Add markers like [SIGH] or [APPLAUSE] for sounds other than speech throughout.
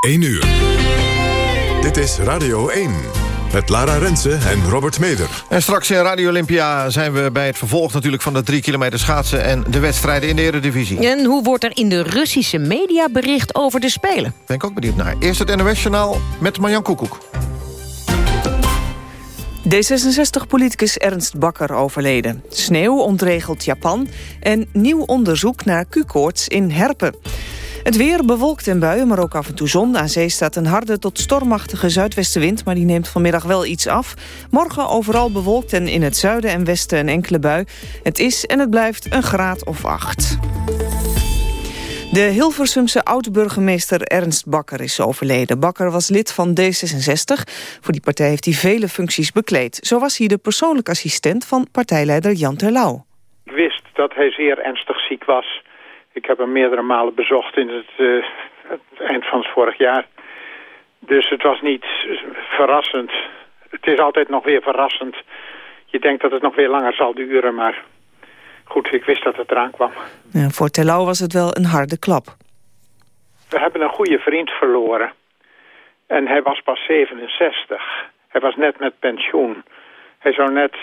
1 uur. Dit is Radio 1. Met Lara Rensen en Robert Meder. En straks in Radio Olympia zijn we bij het vervolg natuurlijk... van de 3 kilometer schaatsen en de wedstrijden in de Eredivisie. En hoe wordt er in de Russische media bericht over de Spelen? Ben ik ook benieuwd naar. Eerst het NOS-journaal met Marjan Koekoek. D66-politicus Ernst Bakker overleden. Sneeuw ontregelt Japan en nieuw onderzoek naar Q-koorts in Herpen. Het weer bewolkt en buien, maar ook af en toe zon. Aan zee staat een harde tot stormachtige zuidwestenwind... maar die neemt vanmiddag wel iets af. Morgen overal bewolkt en in het zuiden en westen een enkele bui. Het is en het blijft een graad of acht. De Hilversumse oud-burgemeester Ernst Bakker is overleden. Bakker was lid van D66. Voor die partij heeft hij vele functies bekleed. Zo was hij de persoonlijke assistent van partijleider Jan Terlouw. Ik wist dat hij zeer ernstig ziek was. Ik heb hem meerdere malen bezocht in het, uh, het eind van het vorig jaar. Dus het was niet verrassend. Het is altijd nog weer verrassend. Je denkt dat het nog weer langer zal duren, maar goed, ik wist dat het eraan kwam. Ja, voor Terlouw was het wel een harde klap. We hebben een goede vriend verloren. En hij was pas 67. Hij was net met pensioen. Hij zou net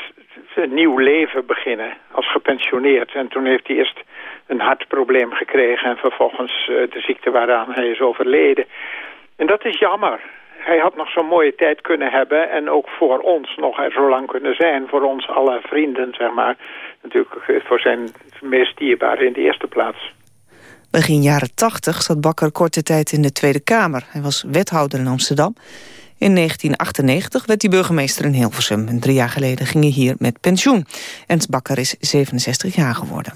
een nieuw leven beginnen als gepensioneerd. En toen heeft hij eerst een hartprobleem gekregen... en vervolgens de ziekte waaraan hij is overleden. En dat is jammer. Hij had nog zo'n mooie tijd kunnen hebben... en ook voor ons nog er zo lang kunnen zijn. Voor ons alle vrienden, zeg maar. Natuurlijk voor zijn meest dierbare in de eerste plaats. Begin jaren tachtig zat Bakker korte tijd in de Tweede Kamer. Hij was wethouder in Amsterdam. In 1998 werd hij burgemeester in Hilversum. En drie jaar geleden ging hij hier met pensioen. Ernst Bakker is 67 jaar geworden.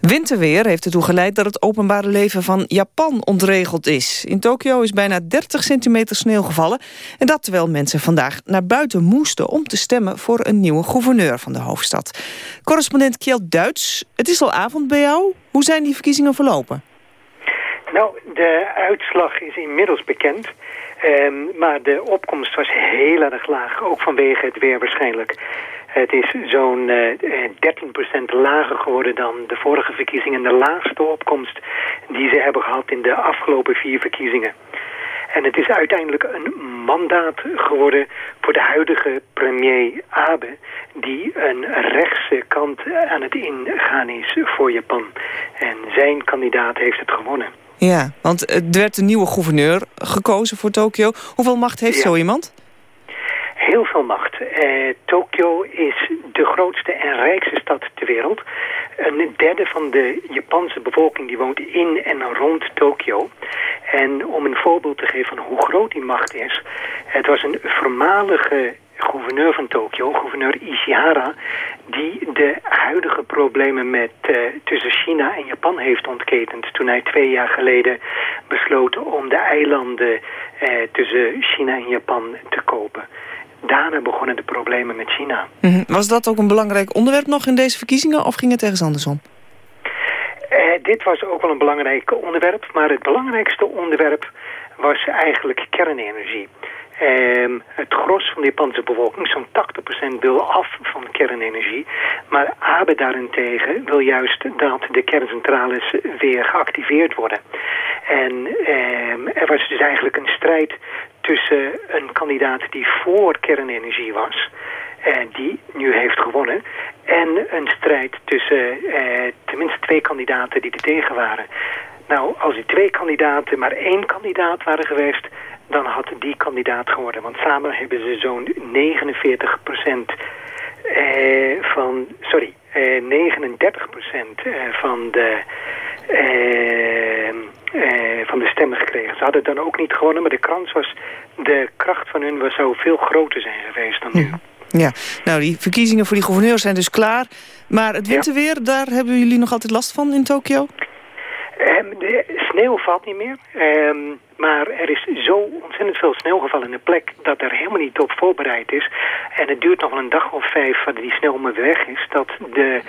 Winterweer heeft ertoe geleid dat het openbare leven van Japan ontregeld is. In Tokio is bijna 30 centimeter sneeuw gevallen. En dat terwijl mensen vandaag naar buiten moesten... om te stemmen voor een nieuwe gouverneur van de hoofdstad. Correspondent Kjeld Duits, het is al avond bij jou. Hoe zijn die verkiezingen verlopen? Nou, de uitslag is inmiddels bekend. Um, maar de opkomst was heel erg laag, ook vanwege het weer waarschijnlijk. Het is zo'n uh, 13% lager geworden dan de vorige verkiezingen. De laagste opkomst die ze hebben gehad in de afgelopen vier verkiezingen. En het is uiteindelijk een mandaat geworden voor de huidige premier Abe... die een rechtse kant aan het ingaan is voor Japan. En zijn kandidaat heeft het gewonnen. Ja, want er werd een nieuwe gouverneur gekozen voor Tokio. Hoeveel macht heeft zo iemand? Heel veel macht. Uh, Tokio is de grootste en rijkste stad ter wereld. Een derde van de Japanse bevolking die woont in en rond Tokio. En om een voorbeeld te geven van hoe groot die macht is... het was een voormalige gouverneur van Tokio, gouverneur Ishihara... die de huidige problemen met, uh, tussen China en Japan heeft ontketend... toen hij twee jaar geleden besloot om de eilanden uh, tussen China en Japan te kopen. Daarna begonnen de problemen met China. -hmm. Was dat ook een belangrijk onderwerp nog in deze verkiezingen... of ging het ergens anders om? Uh, dit was ook wel een belangrijk onderwerp... maar het belangrijkste onderwerp was eigenlijk kernenergie. Um, het gros van de Japanse bevolking, zo'n 80% wil af van kernenergie. Maar Abe daarentegen wil juist dat de kerncentrales weer geactiveerd worden. En um, er was dus eigenlijk een strijd tussen een kandidaat die voor kernenergie was... en die nu heeft gewonnen... en een strijd tussen uh, tenminste twee kandidaten die er tegen waren. Nou, als die twee kandidaten maar één kandidaat waren geweest dan had die kandidaat geworden. Want samen hebben ze zo'n 49 procent eh, van, sorry, eh, 39 procent eh, van de... Eh, van de stemmen gekregen. Ze hadden dan ook niet gewonnen, maar de kans was... de kracht van hun was, zou veel groter zijn geweest dan nu. Ja, nou die verkiezingen voor die gouverneurs zijn dus klaar. Maar het winterweer, ja. daar hebben jullie nog altijd last van in Tokio? Um, de sneeuw valt niet meer. Um, maar er is zo ontzettend veel sneeuw gevallen in de plek dat er helemaal niet op voorbereid is. En het duurt nog wel een dag of vijf voordat die sneeuw maar weg is. Dat de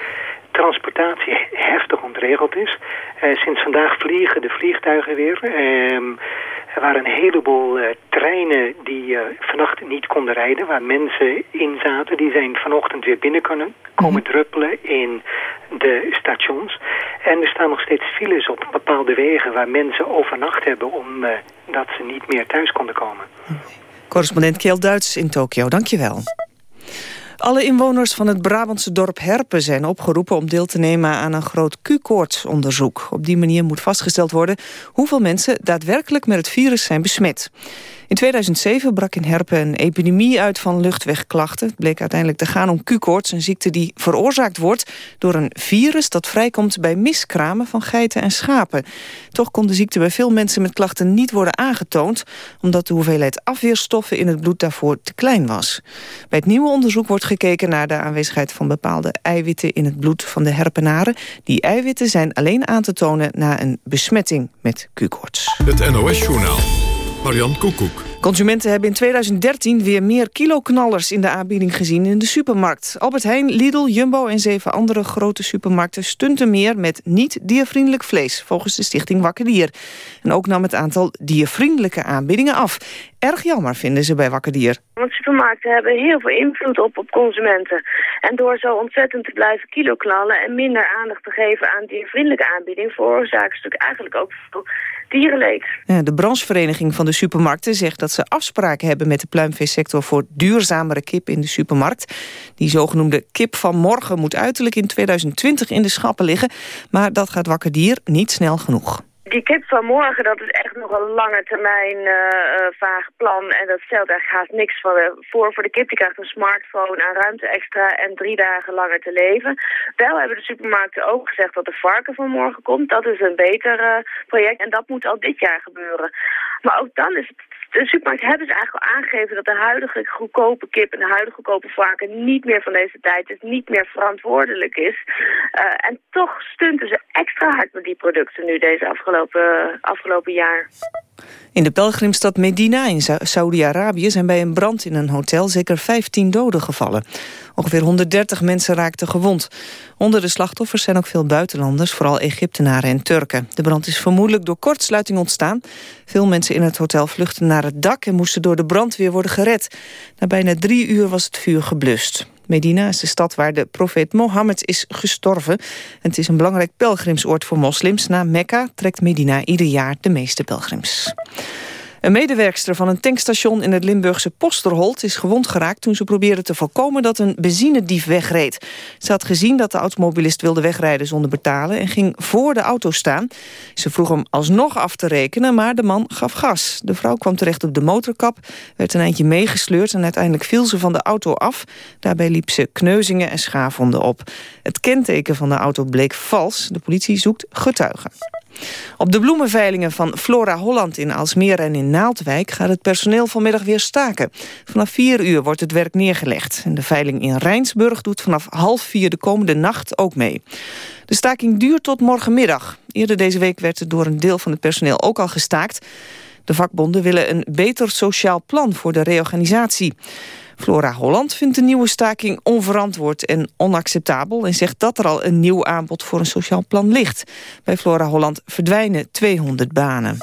transportatie heftig ontregeld is. Uh, sinds vandaag vliegen de vliegtuigen weer. Uh, Er waren een heleboel treinen die vannacht niet konden rijden, waar mensen in zaten. Die zijn vanochtend weer binnen kunnen komen mhm. druppelen in de stations. En er staan nog steeds files op bepaalde wegen waar mensen overnacht hebben omdat ze niet meer thuis konden komen. Correspondent Kjell Duits in Tokio, dankjewel. Alle inwoners van het Brabantse dorp Herpen zijn opgeroepen om deel te nemen aan een groot Q-koortsonderzoek. Op die manier moet vastgesteld worden hoeveel mensen daadwerkelijk met het virus zijn besmet. In 2007 brak in Herpen een epidemie uit van luchtwegklachten. Het bleek uiteindelijk te gaan om Q-koorts, een ziekte die veroorzaakt wordt door een virus dat vrijkomt bij miskramen van geiten en schapen. Toch kon de ziekte bij veel mensen met klachten niet worden aangetoond, omdat de hoeveelheid afweerstoffen in het bloed daarvoor te klein was. Bij het nieuwe onderzoek wordt gekeken naar de aanwezigheid van bepaalde eiwitten in het bloed van de herpenaren. Die eiwitten zijn alleen aan te tonen na een besmetting met Q-koorts. Het NOS-journaal. Marian Koekoek. Consumenten hebben in 2013 weer meer kiloknallers in de aanbieding gezien in de supermarkt. Albert Heijn, Lidl, Jumbo en zeven andere grote supermarkten stunten meer met niet-diervriendelijk vlees, volgens de stichting Wakker Dier. En ook nam het aantal diervriendelijke aanbiedingen af. Erg jammer vinden ze bij Wakker Dier. Want supermarkten hebben heel veel invloed op, op consumenten. En door zo ontzettend te blijven kiloknallen en minder aandacht te geven aan diervriendelijke aanbieding, veroorzaken ze natuurlijk eigenlijk ook veel de branchevereniging van de supermarkten zegt dat ze afspraken hebben met de pluimveesector voor duurzamere kip in de supermarkt. Die zogenoemde kip van morgen moet uiterlijk in 2020 in de schappen liggen. Maar dat gaat Wakker Dier niet snel genoeg. Die kip van morgen, dat is echt nog een lange termijn uh, vaag plan. En dat stelt echt haast niks voor, voor. Voor de kip, die krijgt een smartphone aan ruimte extra en drie dagen langer te leven. Wel hebben de supermarkten ook gezegd dat de varken van morgen komt. Dat is een beter project en dat moet al dit jaar gebeuren. Maar ook dan is het de supermarkten hebben ze eigenlijk al aangegeven dat de huidige goedkope kip en de huidige goedkope varken niet meer van deze tijd is, niet meer verantwoordelijk is. Uh, en toch stunten ze extra hard met die producten nu deze afgelopen, afgelopen jaar. In de pelgrimstad Medina in Saudi-Arabië zijn bij een brand in een hotel zeker 15 doden gevallen. Ongeveer 130 mensen raakten gewond. Onder de slachtoffers zijn ook veel buitenlanders, vooral Egyptenaren en Turken. De brand is vermoedelijk door kortsluiting ontstaan. Veel mensen in het hotel vluchtten naar het dak en moesten door de brandweer worden gered. Na bijna drie uur was het vuur geblust. Medina is de stad waar de profeet Mohammed is gestorven. En het is een belangrijk pelgrimsoord voor moslims. Na Mekka trekt Medina ieder jaar de meeste pelgrims. Een medewerkster van een tankstation in het Limburgse Posterholt is gewond geraakt toen ze probeerde te voorkomen dat een benzinedief wegreed. Ze had gezien dat de automobilist wilde wegrijden zonder betalen en ging voor de auto staan. Ze vroeg hem alsnog af te rekenen, maar de man gaf gas. De vrouw kwam terecht op de motorkap, werd een eindje meegesleurd en uiteindelijk viel ze van de auto af. Daarbij liep ze kneuzingen en schaafwonden op. Het kenteken van de auto bleek vals. De politie zoekt getuigen. Op de bloemenveilingen van Flora Holland in Alsmeer en in Naaldwijk gaat het personeel vanmiddag weer staken. Vanaf vier uur wordt het werk neergelegd. En de veiling in Rijnsburg doet vanaf half vier de komende nacht ook mee. De staking duurt tot morgenmiddag. Eerder deze week werd er door een deel van het personeel ook al gestaakt. De vakbonden willen een beter sociaal plan voor de reorganisatie. Flora Holland vindt de nieuwe staking onverantwoord en onacceptabel... en zegt dat er al een nieuw aanbod voor een sociaal plan ligt. Bij Flora Holland verdwijnen 200 banen.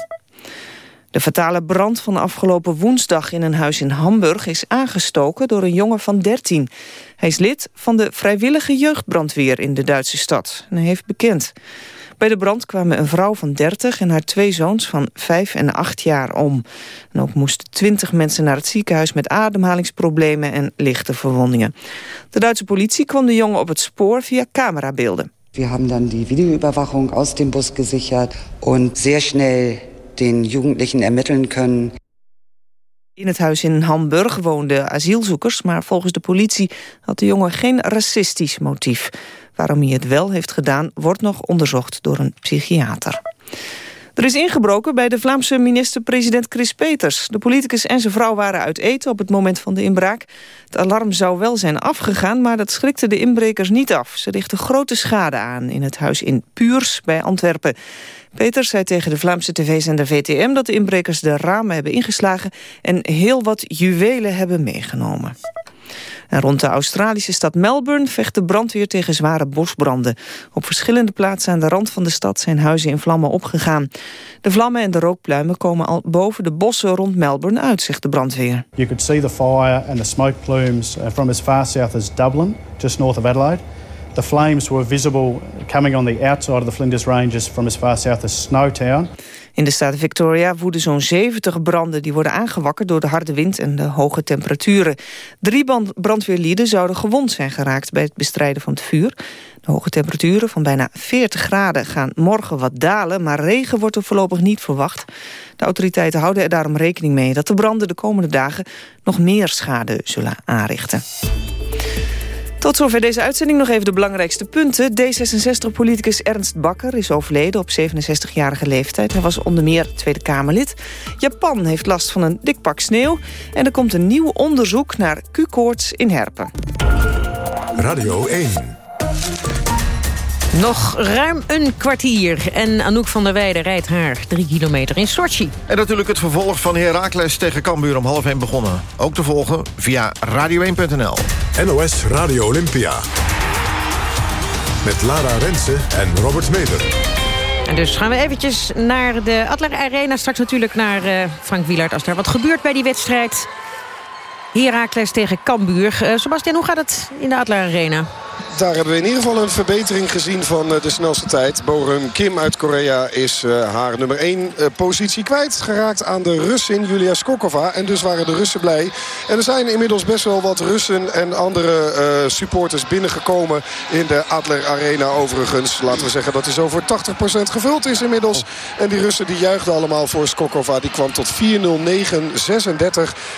De fatale brand van afgelopen woensdag in een huis in Hamburg... is aangestoken door een jongen van 13. Hij is lid van de vrijwillige jeugdbrandweer in de Duitse stad. En hij heeft bekend. Bij de brand kwamen een vrouw van 30 en haar twee zoons van 5 en 8 jaar om. En ook moesten 20 mensen naar het ziekenhuis met ademhalingsproblemen en lichte verwondingen. De Duitse politie kwam de jongen op het spoor via camerabeelden. We hebben dan die Videoüberwachung aus dem Bus gesichert en zeer snel den Jugendlichen ermitteln können. In het huis in Hamburg woonden asielzoekers... maar volgens de politie had de jongen geen racistisch motief. Waarom hij het wel heeft gedaan, wordt nog onderzocht door een psychiater. Er is ingebroken bij de Vlaamse minister-president Chris Peters. De politicus en zijn vrouw waren uit eten op het moment van de inbraak. Het alarm zou wel zijn afgegaan, maar dat schrikte de inbrekers niet af. Ze richten grote schade aan in het huis in Puurs bij Antwerpen. Peters zei tegen de Vlaamse tv-zender VTM... dat de inbrekers de ramen hebben ingeslagen... en heel wat juwelen hebben meegenomen. Rond de Australische stad Melbourne vecht de brandweer tegen zware bosbranden. Op verschillende plaatsen aan de rand van de stad zijn huizen in vlammen opgegaan. De vlammen en de rookpluimen komen al boven de bossen rond Melbourne uit, zegt de brandweer. You could see the fire and the smoke plumes uh, from as far south as Dublin, just north of Adelaide. The flames were visible coming on the outside of the Flinders Ranges from as far south as Snowtown. In de staat Victoria woeden zo'n 70 branden... die worden aangewakkerd door de harde wind en de hoge temperaturen. Drie brandweerlieden zouden gewond zijn geraakt... bij het bestrijden van het vuur. De hoge temperaturen van bijna 40 graden gaan morgen wat dalen... maar regen wordt er voorlopig niet verwacht. De autoriteiten houden er daarom rekening mee... dat de branden de komende dagen nog meer schade zullen aanrichten. Tot zover deze uitzending nog even de belangrijkste punten. D66-politicus Ernst Bakker is overleden op 67-jarige leeftijd. Hij was onder meer Tweede Kamerlid. Japan heeft last van een dik pak sneeuw. En er komt een nieuw onderzoek naar Q-koorts in Herpen. Radio 1. Nog ruim een kwartier. En Anouk van der Weijden rijdt haar drie kilometer in Sochi. En natuurlijk het vervolg van Heracles tegen Cambuur om half 1 begonnen. Ook te volgen via radio1.nl. NOS Radio Olympia. Met Lara Rensen en Robert Meder. En dus gaan we eventjes naar de Adler Arena. Straks natuurlijk naar uh, Frank Wielaert als er wat gebeurt bij die wedstrijd. Heracles tegen Cambuur. Uh, Sebastian, hoe gaat het in de Adler Arena? Daar hebben we in ieder geval een verbetering gezien van eh, de snelste tijd. Borum Kim uit Korea is eh, haar nummer 1 eh, positie kwijt. Geraakt aan de Russin Julia Skokova. En dus waren de Russen blij. En er zijn inmiddels best wel wat Russen en andere supporters binnengekomen in de Adler Arena overigens. Laten we zeggen dat hij zo voor 80% gevuld is inmiddels. En die Russen die juichten allemaal voor Skokova. Die kwam tot 4-0-9-36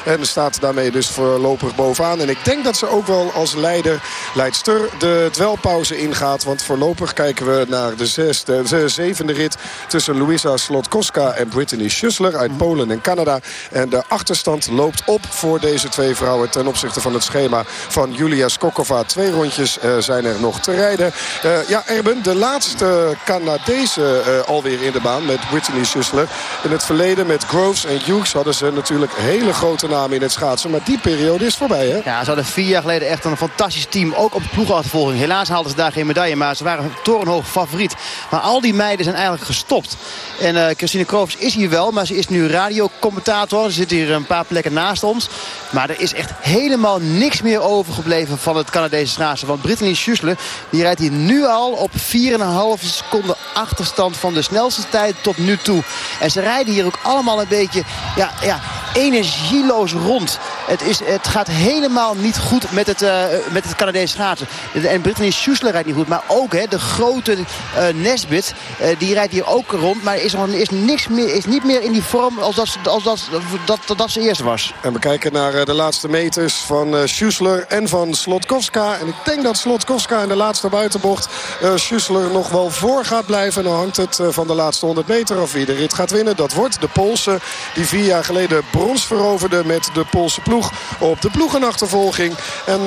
en staat daarmee dus voorlopig bovenaan. En ik denk dat ze ook wel als leider, leidster de dwelpauze ingaat. Want voorlopig kijken we naar de, zesde, de zevende rit tussen Louisa Slotkoska en Brittany Schussler uit Polen en Canada. En de achterstand loopt op voor deze twee vrouwen ten opzichte van het schema van Julia Skokova. Twee rondjes uh, zijn er nog te rijden. Uh, ja, Erben, de laatste Canadese uh, alweer in de baan met Brittany Schussler. In het verleden met Groves en Hughes hadden ze natuurlijk hele grote namen in het schaatsen. Maar die periode is voorbij, hè? Ja, ze hadden vier jaar geleden echt een fantastisch team. Ook op de Helaas haalden ze daar geen medaille, maar ze waren torenhoog favoriet. Maar al die meiden zijn eigenlijk gestopt. En uh, Christine Kroos is hier wel, maar ze is nu radiocommentator. Ze zit hier een paar plekken naast ons. Maar er is echt helemaal niks meer overgebleven van het Canadese schaatsen. Want Brittany Schussler die rijdt hier nu al op 4,5 seconden achterstand van de snelste tijd tot nu toe. En ze rijden hier ook allemaal een beetje ja, ja, energieloos rond. Het, is, het gaat helemaal niet goed met het, uh, met het Canadese schaatsen. En Brittany Schussler rijdt niet goed. Maar ook hè, de grote uh, Nesbit, uh, die rijdt hier ook rond. Maar is, is, niks meer, is niet meer in die vorm als dat, als dat, dat, dat, ze eerst was. En we kijken naar de laatste meters van uh, Schussler en van Slotkowska. En ik denk dat Slotkowska in de laatste buitenbocht uh, Schussler nog wel voor gaat blijven. En dan hangt het uh, van de laatste 100 meter af wie de rit gaat winnen. Dat wordt de Poolse die vier jaar geleden brons veroverde met de Poolse ploeg op de ploegenachtervolging. En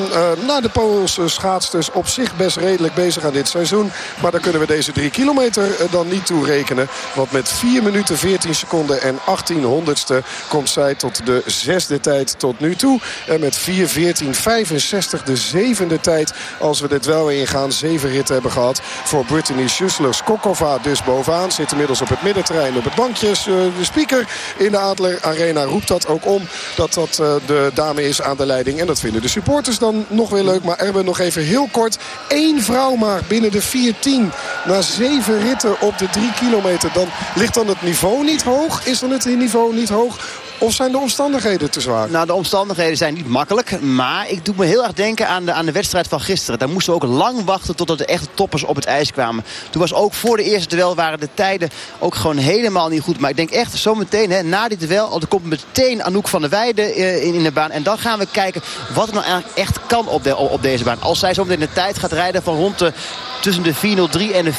na de Poolse schaatsters op zich best redelijk bezig aan dit seizoen. Maar dan kunnen we deze drie kilometer dan niet toerekenen. Want met 4 minuten 14 seconden en 18 honderdste komt zij tot de zesde tijd tot nu toe. En met 4 14 65 de zevende tijd als we dit wel ingaan. Zeven ritten hebben gehad voor Brittany Schussler. Skokova dus bovenaan. Zit inmiddels op het middenterrein op het bankje. De speaker in de Adler Arena roept dat ook om. Dat dat de dame is aan de leiding. En dat vinden de supporters dan nog weer leuk. Maar er hebben nog even heel kort. één vrouw maar binnen de 4-10. Na zeven ritten op de 3 kilometer. Dan ligt dan het niveau niet hoog? Is dan het niveau niet hoog? Of zijn de omstandigheden te zwaar? Nou, de omstandigheden zijn niet makkelijk. Maar ik doe me heel erg denken aan de, aan de wedstrijd van gisteren. Daar moesten we ook lang wachten totdat de echte toppers op het ijs kwamen. Toen was ook voor de eerste duel waren de tijden ook gewoon helemaal niet goed. Maar ik denk echt zometeen, hè, na dit duel... er komt meteen Anouk van der Weijden uh, in, in de baan. En dan gaan we kijken wat er nou eigenlijk echt kan op, op deze baan. Als zij zometeen de tijd gaat rijden van rond de tussen de 4.03 en de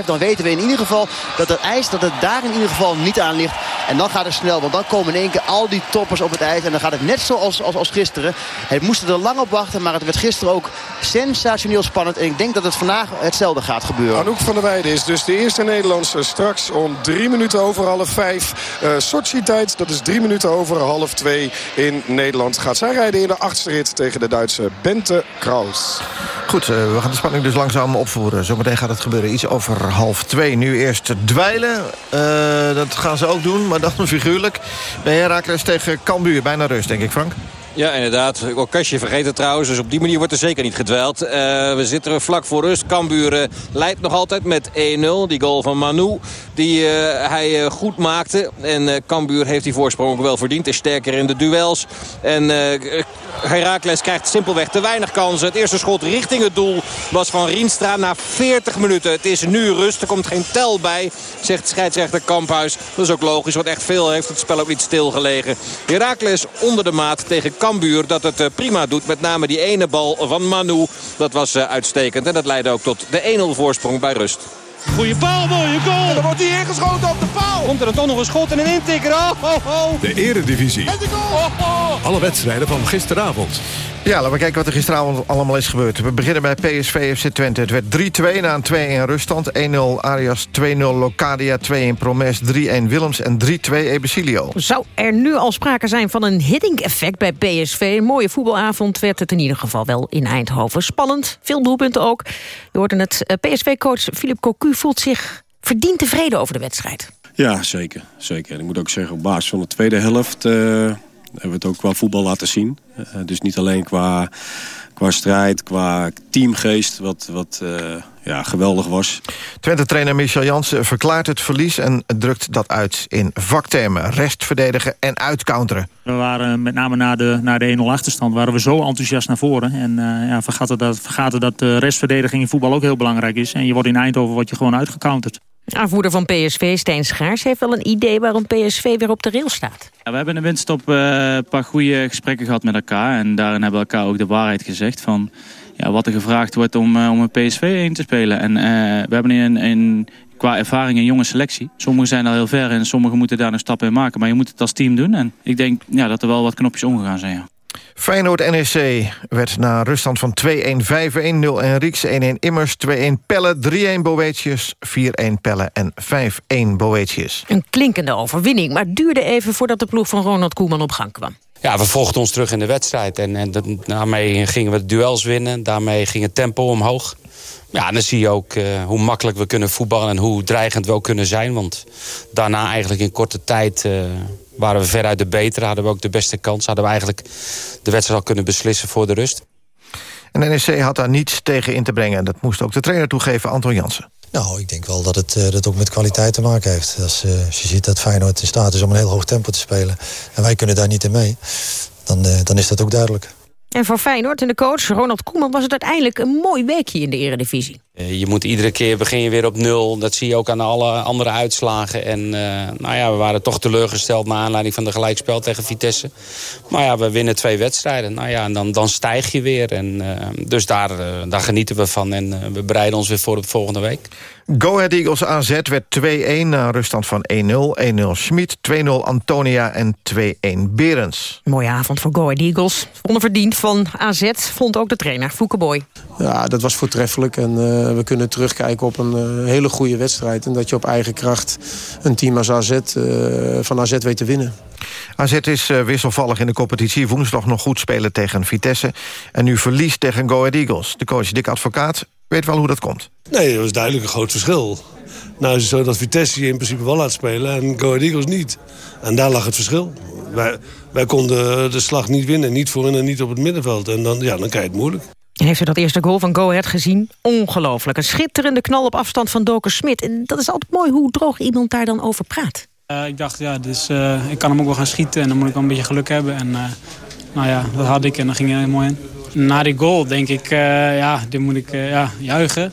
4.05... dan weten we in ieder geval dat het ijs dat het daar in ieder geval niet aan ligt. En dan gaat het snel, want dan komen in één keer al die toppers op het ijs. En dan gaat het net zoals als, als gisteren. Het moesten er lang op wachten, maar het werd gisteren ook sensationeel spannend. En ik denk dat het vandaag hetzelfde gaat gebeuren. Anouk van der Weijden is dus de eerste Nederlandse straks om drie minuten over half vijf. Uh, Sochi-tijd, dat is drie minuten over half twee in Nederland. Gaat zij rijden in de achtste rit tegen de Duitse Bente Kraus. Goed, uh, we gaan de spanning dus langzaam opvoeren. Zometeen gaat het gebeuren iets over half twee. Nu eerst dweilen. Uh, dat gaan ze ook doen, maar dan [LAUGHS] figuurlijk. Bij Tegen Cambuur. Bijna rust, denk ik, Frank. Ja, inderdaad. Okasje vergeet het trouwens. Dus op die manier wordt er zeker niet gedweld. Uh, we zitten vlak voor rust. Cambuur uh, leidt nog altijd met 1-0. Die goal van Manu die uh, hij goed maakte. En Cambuur heeft die voorsprong ook wel verdiend. Is sterker in de duels. En Herakles krijgt simpelweg te weinig kansen. Het eerste schot richting het doel was van Rienstra na 40 minuten. Het is nu rust. Er komt geen tel bij, zegt scheidsrechter Kamphuis. Dat is ook logisch, want echt veel heeft het spel ook niet stilgelegen. Herakles onder de maat tegen Cambuur dat het eh, prima doet. Met name die ene bal van Manu. Dat was eh, uitstekend. En dat leidde ook tot de 1-0 voorsprong bij rust. Goeie paal, mooie goal. En dan wordt hij ingeschoten op de paal. Komt er dan toch nog een schot en een intikker. Oh, oh, oh. De eredivisie. En de goal. Oh, oh. Alle wedstrijden van gisteravond. Ja, laten we kijken wat er gisteravond allemaal is gebeurd. We beginnen bij PSV FC Twente. Het werd 3-2 na een 2-1 ruststand. 1-0 Arias, 2-0 Locadia, 2-1 Promes, 3-1 Willems en 3-2 Ebesilio. Zou er nu al sprake zijn van een hitting-effect bij PSV? Een mooie voetbalavond werd het in ieder geval wel in Eindhoven. Spannend, veel doelpunten ook. Je hoorde het, eh, PSV-coach Philip Cocu voelt zich verdiend tevreden over de wedstrijd. Ja, zeker. zeker. Ik moet ook zeggen, op basis van de tweede helft... Uh hebben we het ook qua voetbal laten zien. Uh, dus niet alleen qua, qua strijd, qua teamgeest, wat, wat uh, ja, geweldig was. Twente-trainer Michel Jansen verklaart het verlies... en drukt dat uit in vaktermen. Rest verdedigen en uitcounteren. We waren met name na de, na de 1-0 achterstand waren we zo enthousiast naar voren. En uh, ja, vergaten dat, vergaten dat de restverdediging in voetbal ook heel belangrijk is. En je wordt in Eindhoven wordt je gewoon uitgecounterd. Aanvoerder van PSV, Steen Schaars, heeft wel een idee waarom PSV weer op de rail staat. We hebben in de winststop uh, een paar goede gesprekken gehad met elkaar. En daarin hebben we elkaar ook de waarheid gezegd van ja, wat er gevraagd wordt om, uh, om een PSV in te spelen. En uh, we hebben in, in, qua ervaring een jonge selectie. Sommigen zijn al heel ver en sommigen moeten daar een stap in maken. Maar je moet het als team doen. En ik denk ja, dat er wel wat knopjes omgegaan zijn. Ja. Feyenoord-NEC werd na ruststand van 2-1, 5-1, 0 Enriks, 1-1 Immers, 2-1 Pelle, 3-1 Boetius, 4-1 Pelle en 5-1 Boetius. Een klinkende overwinning, maar duurde even voordat de ploeg van Ronald Koeman op gang kwam. Ja, we vochten ons terug in de wedstrijd en, en daarmee gingen we de duels winnen. Daarmee ging het tempo omhoog. Ja, en dan zie je ook uh, hoe makkelijk we kunnen voetballen en hoe dreigend we ook kunnen zijn. Want daarna eigenlijk in korte tijd... Uh, waren we veruit de betere, hadden we ook de beste kans. Hadden we eigenlijk de wedstrijd al kunnen beslissen voor de rust. En de NEC had daar niets tegen in te brengen. Dat moest ook de trainer toegeven, Anton Jansen. Nou, ik denk wel dat het uh, dat ook met kwaliteit te maken heeft. Als, uh, als, je ziet dat Feyenoord in staat is om een heel hoog tempo te spelen... en wij kunnen daar niet in mee, dan, uh, dan is dat ook duidelijk. En voor Feyenoord en de coach Ronald Koeman was het uiteindelijk een mooi weekje in de eredivisie. Je moet iedere keer begin je weer op nul. Dat zie je ook aan alle andere uitslagen. En uh, nou ja, we waren toch teleurgesteld naar aanleiding van de gelijkspel tegen Vitesse. Maar ja, we winnen twee wedstrijden. Nou ja, en dan, dan stijg je weer. En, uh, dus daar, uh, daar genieten we van. En we bereiden ons weer voor de volgende week. Go Ahead Eagles AZ werd 2-1 na ruststand van 1-0. 1-0 Schmid, 2-0 Antonia en 2-1 Berens. Mooie avond voor Go Ahead Eagles. Onderverdiend van AZ vond ook de trainer Fouke Boy. Ja, dat was voortreffelijk. En uh, we kunnen terugkijken op een uh, hele goede wedstrijd. En dat je op eigen kracht een team als AZ uh, van AZ weet te winnen. AZ is wisselvallig in de competitie. Woensdag nog goed spelen tegen Vitesse. En nu verliest tegen Go Ahead Eagles. De coach Dick Advocaat weet wel hoe dat komt. Nee, dat is duidelijk een groot verschil. Nou is het zo dat Vitesse je in principe wel laat spelen en Go Ahead Eagles niet. En daar lag het verschil. Wij, wij konden de slag niet winnen. Niet voorin en niet op het middenveld. En dan, ja, dan krijg je het moeilijk. Heeft u dat eerste goal van Go Ahead gezien? Ongelooflijk. Een schitterende knal op afstand van Doker Smit. En dat is altijd mooi hoe droog iemand daar dan over praat. Uh, ik dacht, ja, dus, uh, ik kan hem ook wel gaan schieten. En dan moet ik wel een beetje geluk hebben. En uh, nou ja, dat had ik en dan ging hij mooi in. Na die goal denk ik, ja, dit moet ik ja, juichen.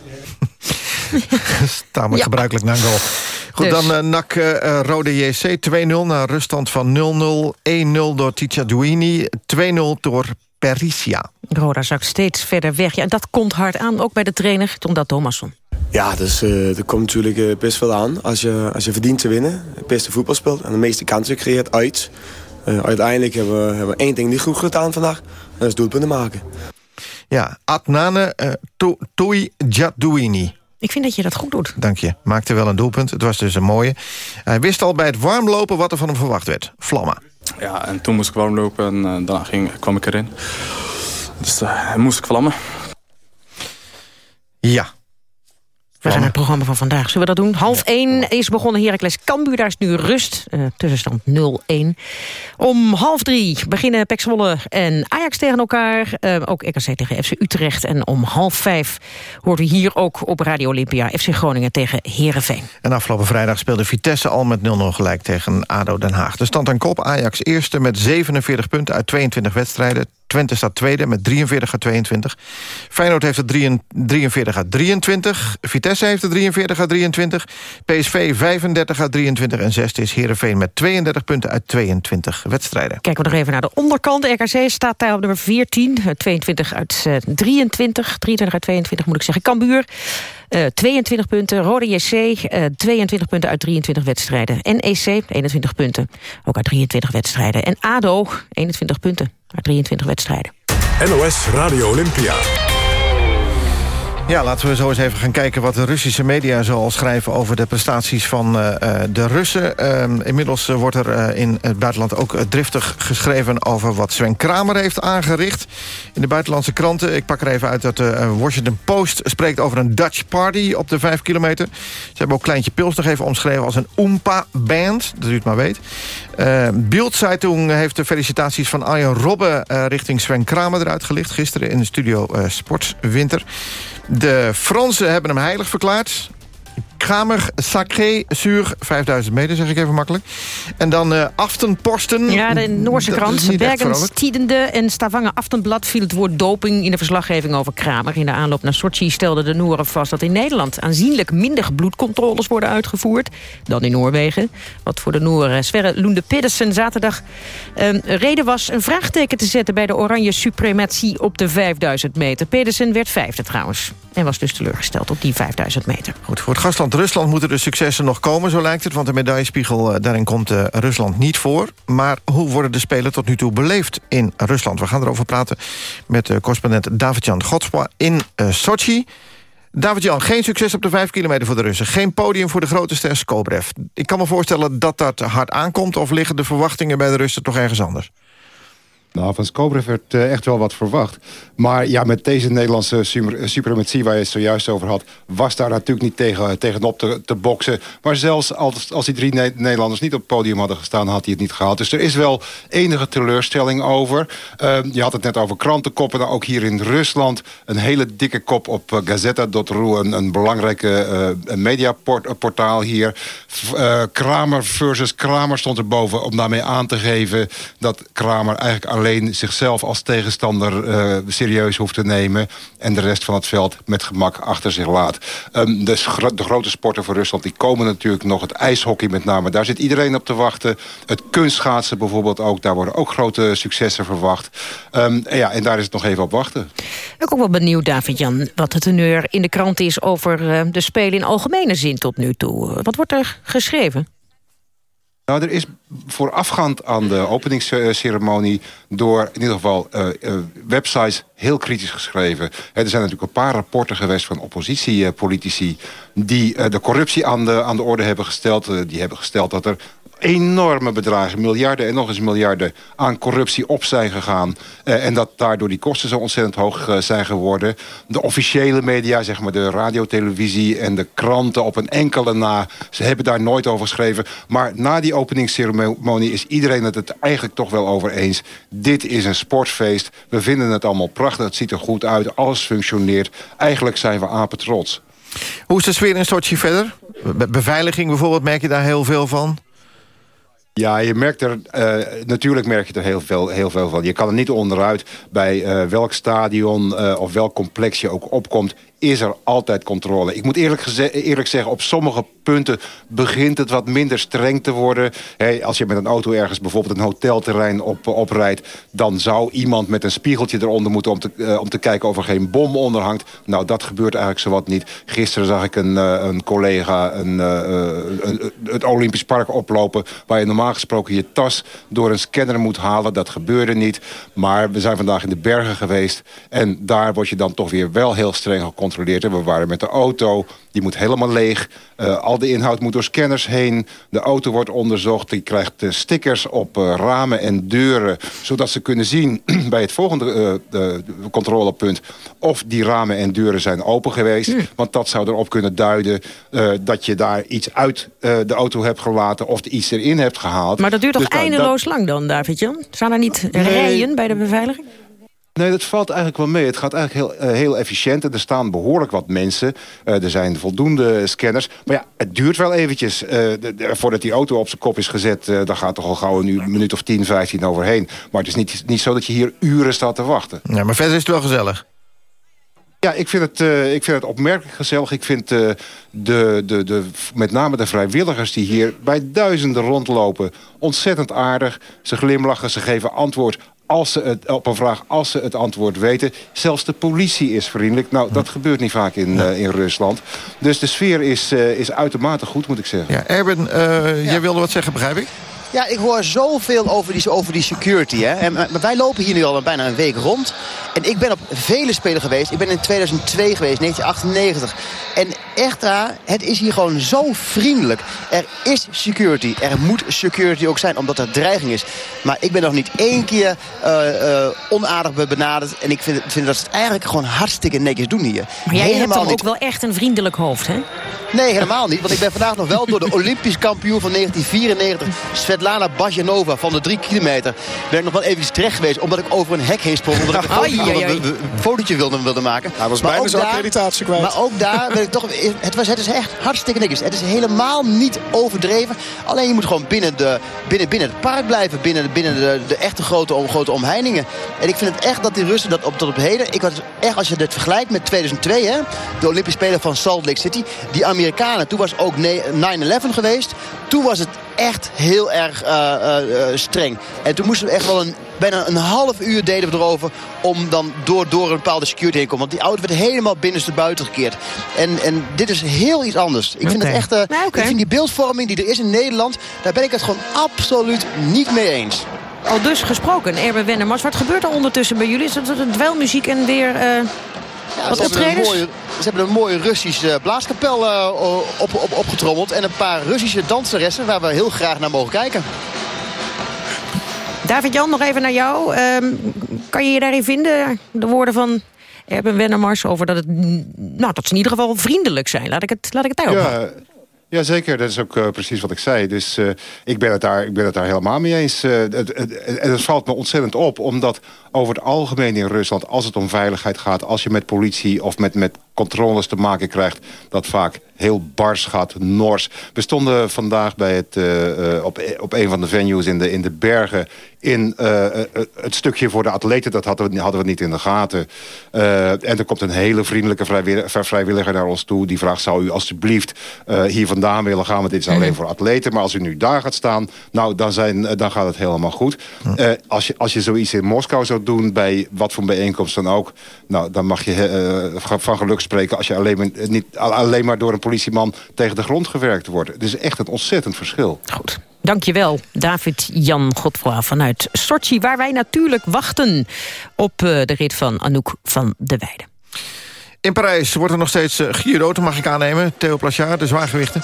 [LAUGHS] Tamelijk ja. gebruikelijk na een goal. Goed, dus. dan uh, NAC uh, Rode JC 2-0 naar ruststand van 0-0. 1-0 door Titia Duini. 2-0 door Pericia. Roda zakt steeds verder weg. Ja, dat komt hard aan, ook bij de trainer, Tom Thomasson. Ja, dus, uh, er komt natuurlijk uh, best veel aan. Als je, als je verdient te winnen, het beste voetbal speelt... en de meeste kansen creëert uit... Uh, uiteindelijk hebben we, hebben we één ding niet goed gedaan vandaag. En dat is doelpunten maken. Ja, Adnane uh, Toei Jadouini. Ik vind dat je dat goed doet. Dank je. Maakte wel een doelpunt. Het was dus een mooie. Hij wist al bij het warmlopen wat er van hem verwacht werd. Vlammen. Ja, en toen moest ik warmlopen en uh, daarna ging, kwam ik erin. Dus uh, moest ik vlammen. Ja, we gaan naar het programma van vandaag. Zullen we dat doen? Half 1 is begonnen Heracles Cambuur. Daar is nu rust. Uh, tussenstand 0-1. Om half 3 beginnen Pek Zwolle en Ajax tegen elkaar. Uh, ook RKC tegen FC Utrecht. En om half 5 hoort u hier ook op Radio Olympia... FC Groningen tegen Herenveen. En afgelopen vrijdag speelde Vitesse al met 0-0 gelijk tegen ADO Den Haag. De stand aan kop Ajax eerste met 47 punten uit 22 wedstrijden. Twente staat tweede met 43 uit 22. Feyenoord heeft het 43 uit 23. Vitesse heeft het 43 uit 23. PSV 35 uit 23. En zesde is Heerenveen met 32 punten uit 22 wedstrijden. Kijken we nog even naar de onderkant. De RKC staat daar op nummer 14. 22 uit 23. 23 uit 22 moet ik zeggen. Cambuur. Uh, 22 punten. Rode JC, uh, 22 punten uit 23 wedstrijden. NEC, 21 punten. Ook uit 23 wedstrijden. En ADO, 21 punten uit 23 wedstrijden. NOS Radio Olympia. Ja, laten we zo eens even gaan kijken wat de Russische media zoal schrijven... over de prestaties van uh, de Russen. Uh, inmiddels wordt er uh, in het buitenland ook driftig geschreven... over wat Sven Kramer heeft aangericht in de buitenlandse kranten. Ik pak er even uit dat de Washington Post spreekt over een Dutch party op de 5 kilometer. Ze hebben ook Kleintje Pils nog even omschreven als een Oompa-band. Dat u het maar weet. Beeldzeitung heeft de felicitaties van Arjen Robben... richting Sven Kramer eruit gelicht. Gisteren in de studio Sportswinter. De Fransen hebben hem heilig verklaard. Kramer Sacré sur 5000 meter, zeg ik even makkelijk. En dan uh, Aftenposten. Ja, de Noorse krant. Bergens Tidende en Stavanger Aftenblad viel het woord doping in de verslaggeving over Kramer. In de aanloop naar Sochi stelden de Nooren vast dat in Nederland aanzienlijk minder bloedcontroles worden uitgevoerd dan in Noorwegen. Wat voor de Nooren Sverre Lunde Pedersen zaterdag um, reden was een vraagteken te zetten bij de oranje suprematie op de 5000 meter. Pedersen werd vijfde trouwens. En was dus teleurgesteld op die 5000 meter. Goed, voor het gastland Rusland moeten de successen nog komen, zo lijkt het. Want de medaillespiegel, eh, daarin komt uh, Rusland niet voor. Maar hoe worden de Spelen tot nu toe beleefd in Rusland? We gaan erover praten met uh, correspondent David-Jan Godspa in uh, Sochi. David-Jan, geen succes op de 5 kilometer voor de Russen. Geen podium voor de grote ster Skobrev. Ik kan me voorstellen dat dat hard aankomt... of liggen de verwachtingen bij de Russen toch ergens anders? Nou, van Skobrev werd uh, echt wel wat verwacht. Maar ja, met deze Nederlandse suprematie waar je het zojuist over had... was daar natuurlijk niet tegen, tegenop te, te boksen. Maar zelfs als, als die drie ne Nederlanders niet op het podium hadden gestaan... had hij het niet gehaald. Dus er is wel enige teleurstelling over. Uh, je had het net over krantenkoppen. Nou, ook hier in Rusland een hele dikke kop op uh, Gazeta.ru... Een, een belangrijke mediaportaal hier. Kramer versus Kramer stond er boven om daarmee aan te geven... dat Kramer eigenlijk alleen zichzelf als tegenstander uh, serieus hoeft te nemen... en de rest van het veld met gemak achter zich laat. Um, de, de, grote sporten voor Rusland die komen natuurlijk nog. Het ijshockey met name, daar zit iedereen op te wachten. Het kunstschaatsen bijvoorbeeld ook, daar worden ook grote successen verwacht. Um, en, ja, en daar is het nog even op wachten. Ik ben ook wel benieuwd, David-Jan, wat de teneur in de krant is... over uh, de Spelen in algemene zin tot nu toe. Wat wordt er geschreven? Nou, er is voorafgaand aan de openingsceremonie... door in ieder geval uh, uh, websites heel kritisch geschreven. er zijn natuurlijk een paar rapporten geweest van oppositiepolitici... die uh, de corruptie aan de, aan de orde hebben gesteld. die hebben gesteld dat er enorme bedragen, miljarden en nog eens miljarden... aan corruptie op zijn gegaan. Uh, en dat daardoor die kosten zo ontzettend hoog uh, zijn geworden. De officiële media, zeg maar de radio, televisie en de kranten... op een enkele na, ze hebben daar nooit over geschreven. Maar na die openingsceremonie is iedereen het het eigenlijk toch wel over eens. Dit is een sportfeest. We vinden het allemaal prachtig. Het ziet er goed uit. Alles functioneert. Eigenlijk zijn we apen trots. Hoe is de sfeer in Sochi verder? Be beveiliging bijvoorbeeld, merk je daar heel veel van? Ja, je merkt er, uh, natuurlijk merk je er heel veel, heel veel van. Je kan er niet onderuit bij uh, welk stadion uh, of welk complex je ook opkomt is er altijd controle. Ik moet eerlijk, eerlijk zeggen, op sommige punten begint het wat minder streng te worden. als je met een auto ergens bijvoorbeeld een hotelterrein op, oprijdt... dan zou iemand met een spiegeltje eronder moeten... om te, uh, om te kijken of er geen bom onder hangt. Nou, dat gebeurt eigenlijk zowat niet. Gisteren zag ik een, uh, een collega een, een, het Olympisch Park oplopen... waar je normaal gesproken je tas door een scanner moet halen. Dat gebeurde niet. Maar we zijn vandaag in de bergen geweest... en daar word je dan toch weer wel heel streng gecontroleerd. We waren met de auto, die moet helemaal leeg. Uh, al de inhoud moet door scanners heen. De auto wordt onderzocht. Die krijgt uh, stickers op uh, ramen en deuren. Zodat ze kunnen zien [CLEARS THROAT] bij het volgende controlepunt... of die ramen en deuren zijn open geweest. Mm. Want dat zou erop kunnen duiden dat je daar iets uit de auto hebt gelaten... of iets erin hebt gehaald. Maar dat duurt toch dus, eindeloos lang dan, David-Jan? Staan er niet nee. rijen bij de beveiliging? Nee, dat valt eigenlijk wel mee. Het gaat eigenlijk heel, uh, heel efficiënt. Er staan behoorlijk wat mensen. Uh, er zijn voldoende scanners. Maar ja, het duurt wel eventjes. Uh, de, de, voordat die auto op zijn kop is gezet... dan gaat toch al gauw een minuut of 10, 15 overheen. Maar het is niet, niet zo dat je hier uren staat te wachten. Ja, maar verder is het wel gezellig. Ja, ik vind het, uh, ik vind het opmerkelijk gezellig. Ik vind uh, de, de, de, met name de vrijwilligers die hier bij duizenden rondlopen... ontzettend aardig. Ze glimlachen, ze geven antwoord als ze het, op een vraag als ze het antwoord weten. Zelfs de politie is vriendelijk. Nou, dat gebeurt niet vaak in, uh, in Rusland. Dus de sfeer is, uh, is uitermate goed, moet ik zeggen. Ja, Erben, uh, ja. jij wilde wat zeggen, begrijp ik? Ja, ik hoor zoveel over die, over die security. Hè. En, maar wij lopen hier nu al bijna een week rond. En ik ben op vele spelen geweest. Ik ben in 2002 geweest, 1998. En echt daar, het is hier gewoon zo vriendelijk. Er is security. Er moet security ook zijn, omdat er dreiging is. Maar ik ben nog niet één keer uh, uh, onaardig benaderd. En ik vind, vind dat ze het eigenlijk gewoon hartstikke netjes doen hier. Maar jij helemaal hebt toch ook wel echt een vriendelijk hoofd, hè? Nee, helemaal niet. Want ik ben vandaag nog wel door de Olympisch kampioen van 1994... Svetlana Bajanova van de drie kilometer... ben ik nog wel even terecht geweest... omdat ik over een hek heen sprong. Omdat ik een fotootje, wilde, een fotootje wilde, wilde maken. Hij was maar bijna zijn accreditatie kwijt. Maar ook daar ben ik toch... Het, was, het is echt hartstikke netjes. Het is helemaal niet overdreven. Alleen je moet gewoon binnen, de, binnen, binnen het park blijven. Binnen, binnen de, de echte grote, grote omheiningen. En ik vind het echt dat die Russen dat op tot op heden... Ik was echt, als je dit vergelijkt met 2002... Hè, de Olympische Spelen van Salt Lake City... die Amerikanen, toen was ook 9-11 geweest. Toen was het echt heel erg uh, uh, streng. En toen moesten we echt wel een, bijna een half uur deden we erover... om dan door, door een bepaalde security heen te komen. Want die auto werd helemaal binnenste buiten gekeerd. En, en dit is heel iets anders. Ik vind, het echt, uh, nou, okay. ik vind die beeldvorming die er is in Nederland... daar ben ik het gewoon absoluut niet mee eens. Al dus gesproken, Erben Wennemars. Wat gebeurt er ondertussen bij jullie? Is het een dwelmuziek en weer... Ja, Wat ze, hebben een mooie, ze hebben een mooie Russische blaaskapel uh, op, op, opgetrommeld. En een paar Russische danseressen waar we heel graag naar mogen kijken. David-Jan, nog even naar jou. Um, kan je je daarin vinden? De woorden van Erben Wennemars over dat, het, nou, dat ze in ieder geval vriendelijk zijn. Laat ik het, laat ik het daarop ja. Ja, zeker. Dat is ook uh, precies wat ik zei. Dus uh, ik, ben het daar, ik ben het daar helemaal mee eens. Uh, het, het, het, het, valt me ontzettend op, omdat over het algemeen in Rusland... als het om veiligheid gaat, als je met politie of met, met controles te maken krijgt... dat vaak heel bars gaat, nors. We stonden vandaag bij het, uh, op, op een van de venues in de, in de bergen... in uh, het stukje voor de atleten, dat hadden we, hadden we niet in de gaten. en er komt een hele vriendelijke vrijwilliger, naar ons toe... die vraagt, zou u alstublieft hier vandaan willen gaan... want dit is alleen mm. voor atleten. Maar als u nu daar gaat staan, nou, dan, zijn, dan gaat het helemaal goed. Als, je, als je zoiets in Moskou zou doen, bij wat voor bijeenkomst dan ook... nou, dan mag je van geluk spreken als je alleen maar, niet, alleen maar door een politieman tegen de grond gewerkt wordt. Het is echt een ontzettend verschil. Goed. Dankjewel, David-Jan Godfroy vanuit Sochi... waar wij natuurlijk wachten op de rit van Anouk van de Weide. In Parijs wordt er nog steeds uh, gejudo'd, mag ik aannemen. Theo Plachard, de zwaargewichten.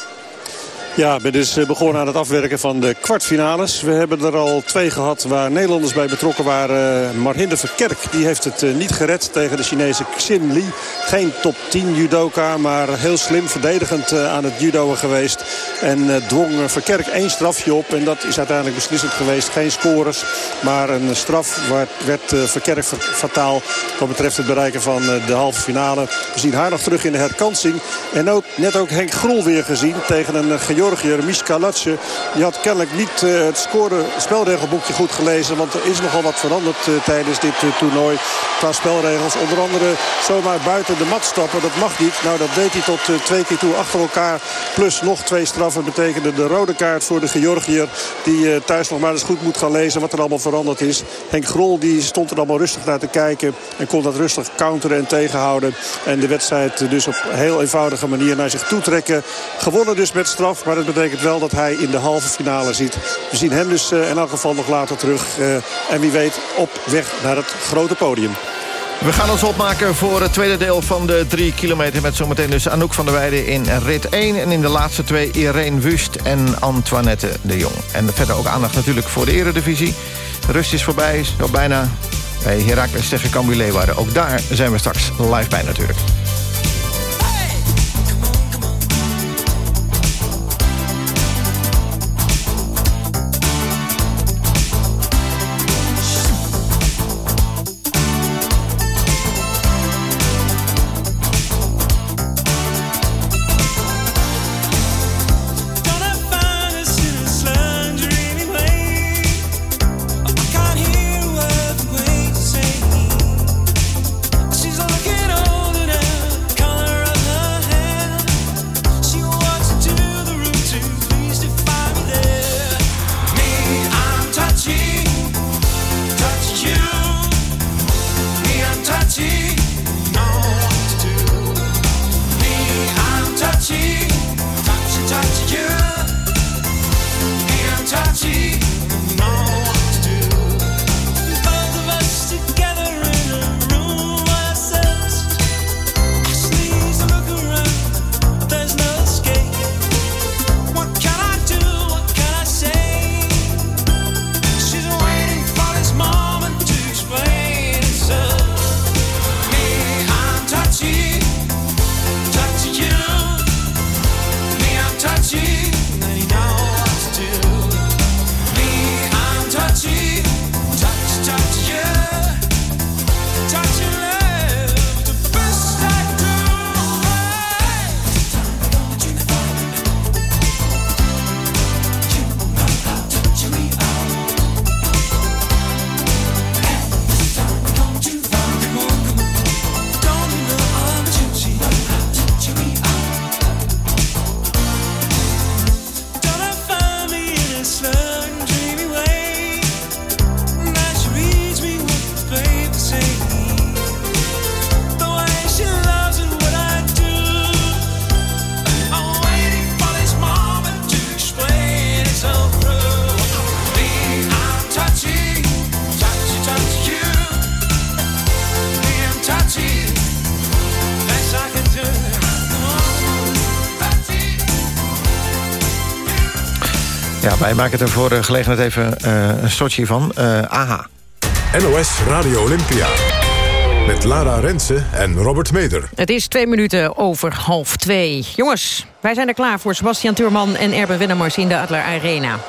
Ja, ben dus begonnen aan het afwerken van de kwartfinales. We hebben er al twee gehad waar Nederlanders bij betrokken waren. Marhinde Verkerk die heeft het niet gered tegen de Chinese Xin Li. Geen top 10 judoka, maar heel slim verdedigend aan het judoën geweest. En dwong Verkerk één strafje op. En dat is uiteindelijk beslissend geweest. Geen scores, maar een straf werd Verkerk fataal. Wat betreft het bereiken van de halve finale. We zien haar nog terug in de herkansing. En ook, net ook Henk Grol weer gezien tegen een Georg Georgiër, Miska Latje. Die had kennelijk niet uh, het scoren spelregelboekje goed gelezen. Want er is nogal wat veranderd uh, tijdens dit uh, toernooi. Qua spelregels. Onder andere zomaar buiten de mat stappen. Dat mag niet. Nou, dat deed hij tot twee keer toe achter elkaar. Plus nog twee straffen betekende de rode kaart voor de Georgiër. Die thuis nog maar eens goed moet gaan lezen wat er allemaal veranderd is. Henk Grol die stond er allemaal rustig naar te kijken. En kon dat rustig counteren en tegenhouden. En de wedstrijd dus op heel eenvoudige manier naar zich toe trekken. Gewonnen dus met straf. Maar dat betekent wel dat hij in de halve finale zit. We zien hem dus in elk geval nog later terug. En wie weet op weg naar het grote podium. We gaan ons opmaken voor het tweede deel van de drie kilometer... met zometeen dus Anouk van der Weijden in rit 1... en in de laatste twee Irene Wust en Antoinette de Jong. En verder ook aandacht natuurlijk voor de eredivisie. Rust is voorbij, zo bijna bij Heracles tegen Cambuur Leeuwarden. Ook daar zijn we straks live bij natuurlijk. Wij maken er voor de gelegenheid even uh, een sortje van. Uh, aha. NOS Radio Olympia. Met Lara Rensen en Robert Meder. Het is twee minuten over half twee. Jongens, wij zijn er klaar voor Sebastian Tuurman en Erben Wennemars in de Adler Arena.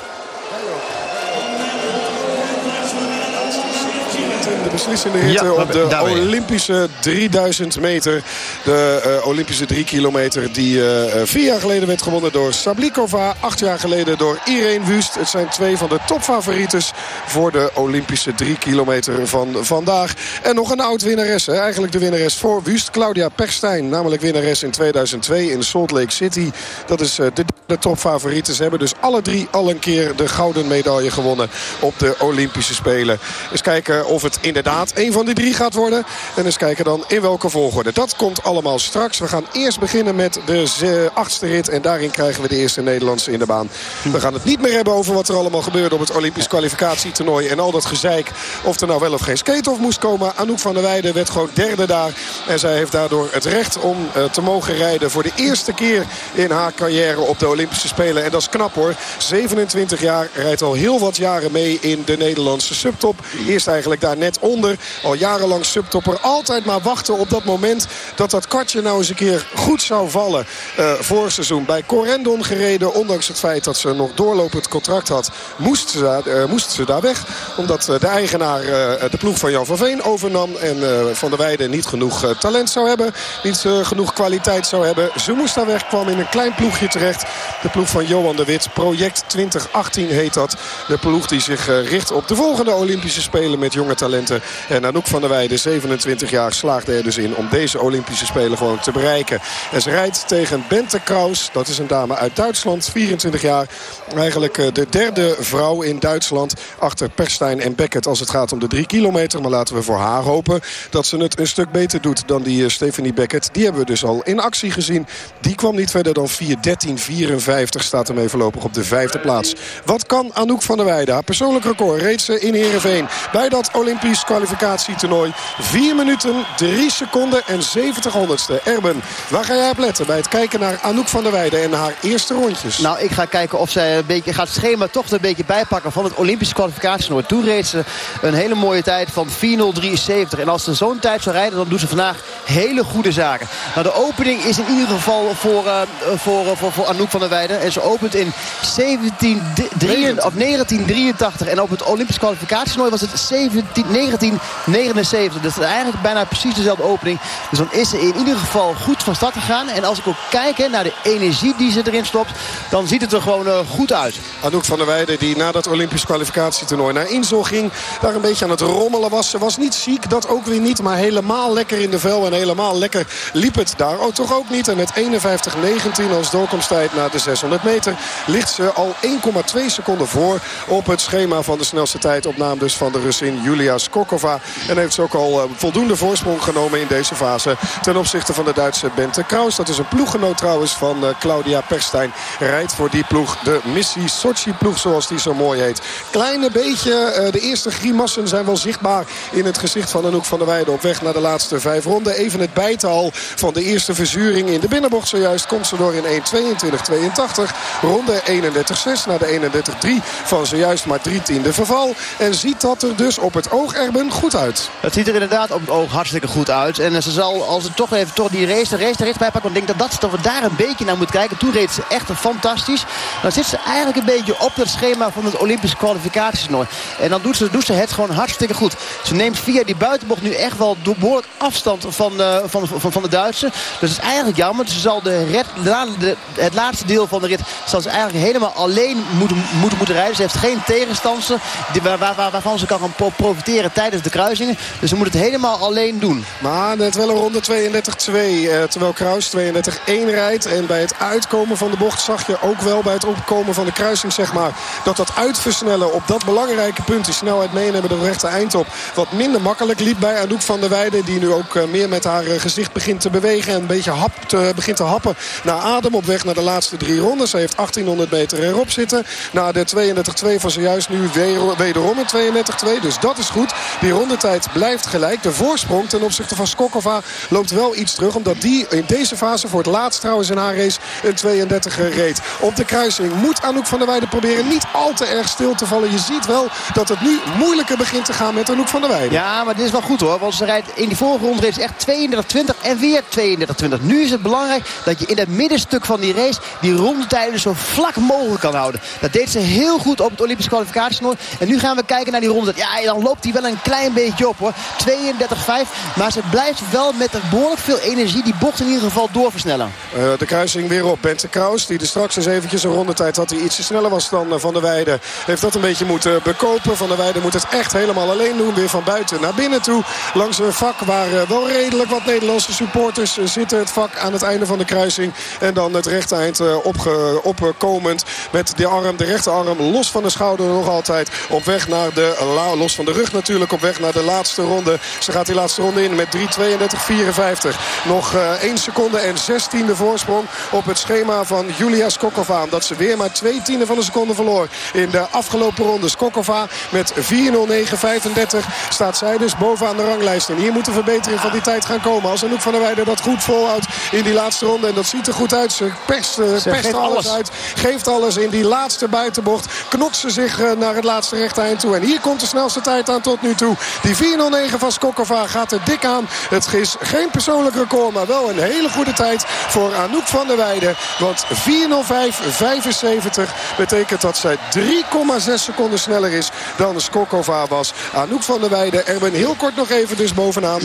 De beslissende rit op de Olympische 3000 meter. De uh, Olympische 3 kilometer die uh, vier jaar geleden werd gewonnen door Sablikova. Acht jaar geleden door Irene Wust. Het zijn twee van de topfavorieten voor de Olympische 3 kilometer van vandaag. En nog een oud winnares. Eigenlijk de winnares voor Wust. Claudia Perstijn. Namelijk winnares in 2002 in Salt Lake City. Dat is de, de topfavorieten. Ze hebben dus alle drie al een keer de gouden medaille gewonnen op de Olympische Spelen. Eens kijken of het inderdaad een van die drie gaat worden. En eens kijken dan in welke volgorde. Dat komt allemaal straks. We gaan eerst beginnen met de achtste rit. En daarin krijgen we de eerste Nederlandse in de baan. We gaan het niet meer hebben over wat er allemaal gebeurde op het Olympisch kwalificatietoernooi. En al dat gezeik of er nou wel of geen skate-off moest komen. Anouk van der Weijden werd gewoon derde daar. En zij heeft daardoor het recht om uh, te mogen rijden voor de eerste keer in haar carrière op de Olympische Spelen. En dat is knap hoor. 27 jaar rijdt al heel wat jaren mee in de Nederlandse subtop. Eerst eigenlijk daar net onder. Al jarenlang subtopper. Altijd maar wachten op dat moment dat dat kartje nou eens een keer goed zou vallen. Uh, vorig seizoen bij Corendon gereden. Ondanks het feit dat ze nog doorlopend contract had. Moest ze, uh, moest ze daar weg. Omdat uh, de eigenaar de ploeg van Jan van Veen overnam. En Van der Weijden niet genoeg talent zou hebben. Niet genoeg kwaliteit zou hebben. Ze moest daar weg. Kwam in een klein ploegje terecht. De ploeg van Johan de Wit. Project 2018 heet dat. De ploeg die zich eh, richt op de volgende Olympische Spelen met jonge talenten. En Anouk van der Weijden, 27 jaar, slaagde er dus in om deze Olympische Spelen gewoon te bereiken. En ze rijdt tegen Bente Kraus. Dat is een dame uit Duitsland, 24 jaar. Eigenlijk eh, de derde vrouw in Duitsland achter Perstijn en Beckett als het gaat om de drie kilometer. Maar laten we voor haar hopen dat ze het een stuk beter doet dan die eh, Stephanie Beckett. Die hebben we dus al in actie gezien. Die kwam niet verder dan 4.13.54. Staat ermee voorlopig op de vijfde plaats. Wat kan Anouk van der Weijden? Persoonlijk record reed ze in Heerenveen. Bij dat Olympisch kwalificatietoernooi. 4 minuten, 3 seconden en 70 honderdste. Erben, waar ga jij op letten bij het kijken naar Anouk van der Weijden en haar eerste rondjes? Nou, ik ga kijken of zij een beetje gaat schema toch een beetje bijpakken van het Olympische kwalificatietoernooi. Toen reed ze een hele mooie tijd van 4.073. En als ze zo'n tijd zou rijden, dan doet ze vandaag hele goede zaken. Nou, de opening is in ieder geval voor, uh, voor, uh, voor, voor Anouk van der Weijden. En ze opent in 17, 3, of 1983. En op het Olympisch kwalificatietoernooi was het 17, 1979. Dus eigenlijk bijna precies dezelfde opening. Dus dan is ze in ieder geval goed van start gegaan. En als ik ook kijk naar de energie die ze erin stopt... dan ziet het er gewoon uh, goed uit. Anouk van der Weijden die na dat Olympisch kwalificatietoernooi naar Insel ging... daar een beetje aan het rommelen was. Ze was niet ziek, dat ook weer niet. Maar helemaal lekker in de vel en helemaal lekker liep het daar. Oh, toch ook niet. En met 51-19 als doorkomsttijd na de 600 meter... ligt ze al 1,2 seconden voor op het schema van de snelste tijdopname dus van de Russin Julia En heeft ze ook al uh, voldoende voorsprong genomen in deze fase ten opzichte van de Duitse Bente Kraus. Dat is een ploeggenoot trouwens van uh, Claudia Perstijn. Rijdt voor die ploeg de Missie Sochi ploeg zoals die zo mooi heet. Kleine beetje, uh, de eerste grimassen zijn wel zichtbaar in het gezicht van Anouk van der Weijden op weg naar de laatste vijf ronden. Even het bijten al van de eerste verzuring in de binnenbocht zojuist. Komt ze door in 1.22.82. Ronde 31.6 naar de 31.3 van zojuist maar drie tiende verval. En ziet dat er dus op het oog Erben goed uit. Het ziet er inderdaad op het oog hartstikke goed uit. En ze zal, als het toch even toch die race, de race er bij pakken... want ik denk dat, dat, dat we daar een beetje naar moeten kijken. Toen reed ze echt fantastisch. Dan zit ze eigenlijk een beetje op het schema van het Olympische kwalificatietoernooi. En dan doet ze, doet ze het gewoon hartstikke goed. Ze neemt via die buitenbocht nu echt wel behoorlijk afstand van, uh, van, van, van de Duitsers. Dus het is eigenlijk jammer. Ze zal de red, de, het laatste deel van de rit zal ze eigenlijk helemaal alleen moeten, moeten, moeten rijden. Ze heeft geen tegenstander die, waar, waar, waarvan ze kan gaan profiteren tijdens de kruisingen. Dus ze moet het helemaal alleen doen. Maar net wel een ronde 32-2. Uh, terwijl Kruis 32-1 rijdt. En bij het uitkomen van de bocht zag je ook wel bij het opkomen van de kruising zeg maar, dat dat uitversnellen op dat belangrijke punt, die snelheid meenemen de rechte eind op, wat minder makkelijk liep bij Anouk van der Weijden. Die nu ook uh, meer met haar uh, gezicht begint te bewegen en een beetje hap te, begint te happen naar adem op weg naar de laatste drie rondes. Ze heeft 1800 meter erop zitten. Na de 32-2 van zojuist nu wederom een 32-2. Dus dat is goed. Die rondetijd blijft gelijk. De voorsprong ten opzichte van Skokova loopt wel iets terug. Omdat die in deze fase voor het laatst trouwens in haar race een 32 reed. Op de kruising moet Anouk van der Weijden proberen niet al te erg stil te vallen. Je ziet wel dat het nu moeilijker begint te gaan met Anouk van der Weijden. Ja, maar dit is wel goed hoor. Want ze rijdt in die vorige ronde echt 32-20 en weer 32-20. Nu is het belangrijk dat je in het middenstuk van die race die rondetijden zo vlak mogelijk kan houden. Dat deed ze heel goed op het Olympisch kwalificatietoernooi. En nu gaan we kijken naar die ronde. Ja, dan loopt hij wel een klein beetje op hoor. 32-5. Maar ze blijft wel met behoorlijk veel energie die bocht in ieder geval doorversnellen. Uh, de kruising weer op. Bente Kraus, die er straks eens eventjes een rondetijd had die ietsje sneller was dan uh, Van der Weijden. Heeft dat een beetje moeten bekopen. Van der Weijden moet het echt helemaal alleen doen. Weer van buiten naar binnen toe. Langs een vak waar uh, wel redelijk wat Nederlandse supporters zitten. Het vak aan het einde van de kruising. En dan het rechte eind opge, opkomend. Met de arm, de rechterarm los van de schouder nog altijd. Op weg naar de, los van de rug natuurlijk. Op weg naar de laatste ronde. Ze gaat die laatste ronde in met 3.32.54. Nog uh, 1 seconde en 16e voorsprong op het schema van Julia Skokova. Omdat ze weer maar twee tienden van een seconde verloor in de afgelopen ronde. Skokova met 4.09.35 staat zij dus bovenaan de ranglijst. En hier moet een verbetering van die tijd gaan komen. Als Anouk van der Weijden dat goed volhoudt in die laatste ronde. En dat ziet er goed uit. Ze perst, perst alles, alles uit. Geeft alles in die laatste buitenbocht. Knokt ze zich uh, naar het laatste rechte eind toe. En hier komt de snelste tijd aan tot nu toe. Die 4.09 van Skokova gaat er dik aan. Het is geen persoonlijk record, maar wel een hele goede tijd voor Anouk van der Weijden. Want 4.05.75 betekent dat zij 3,6 seconden sneller is dan Skokova was. Anouk van der Weijden, Erben heel kort nog even dus bovenaan.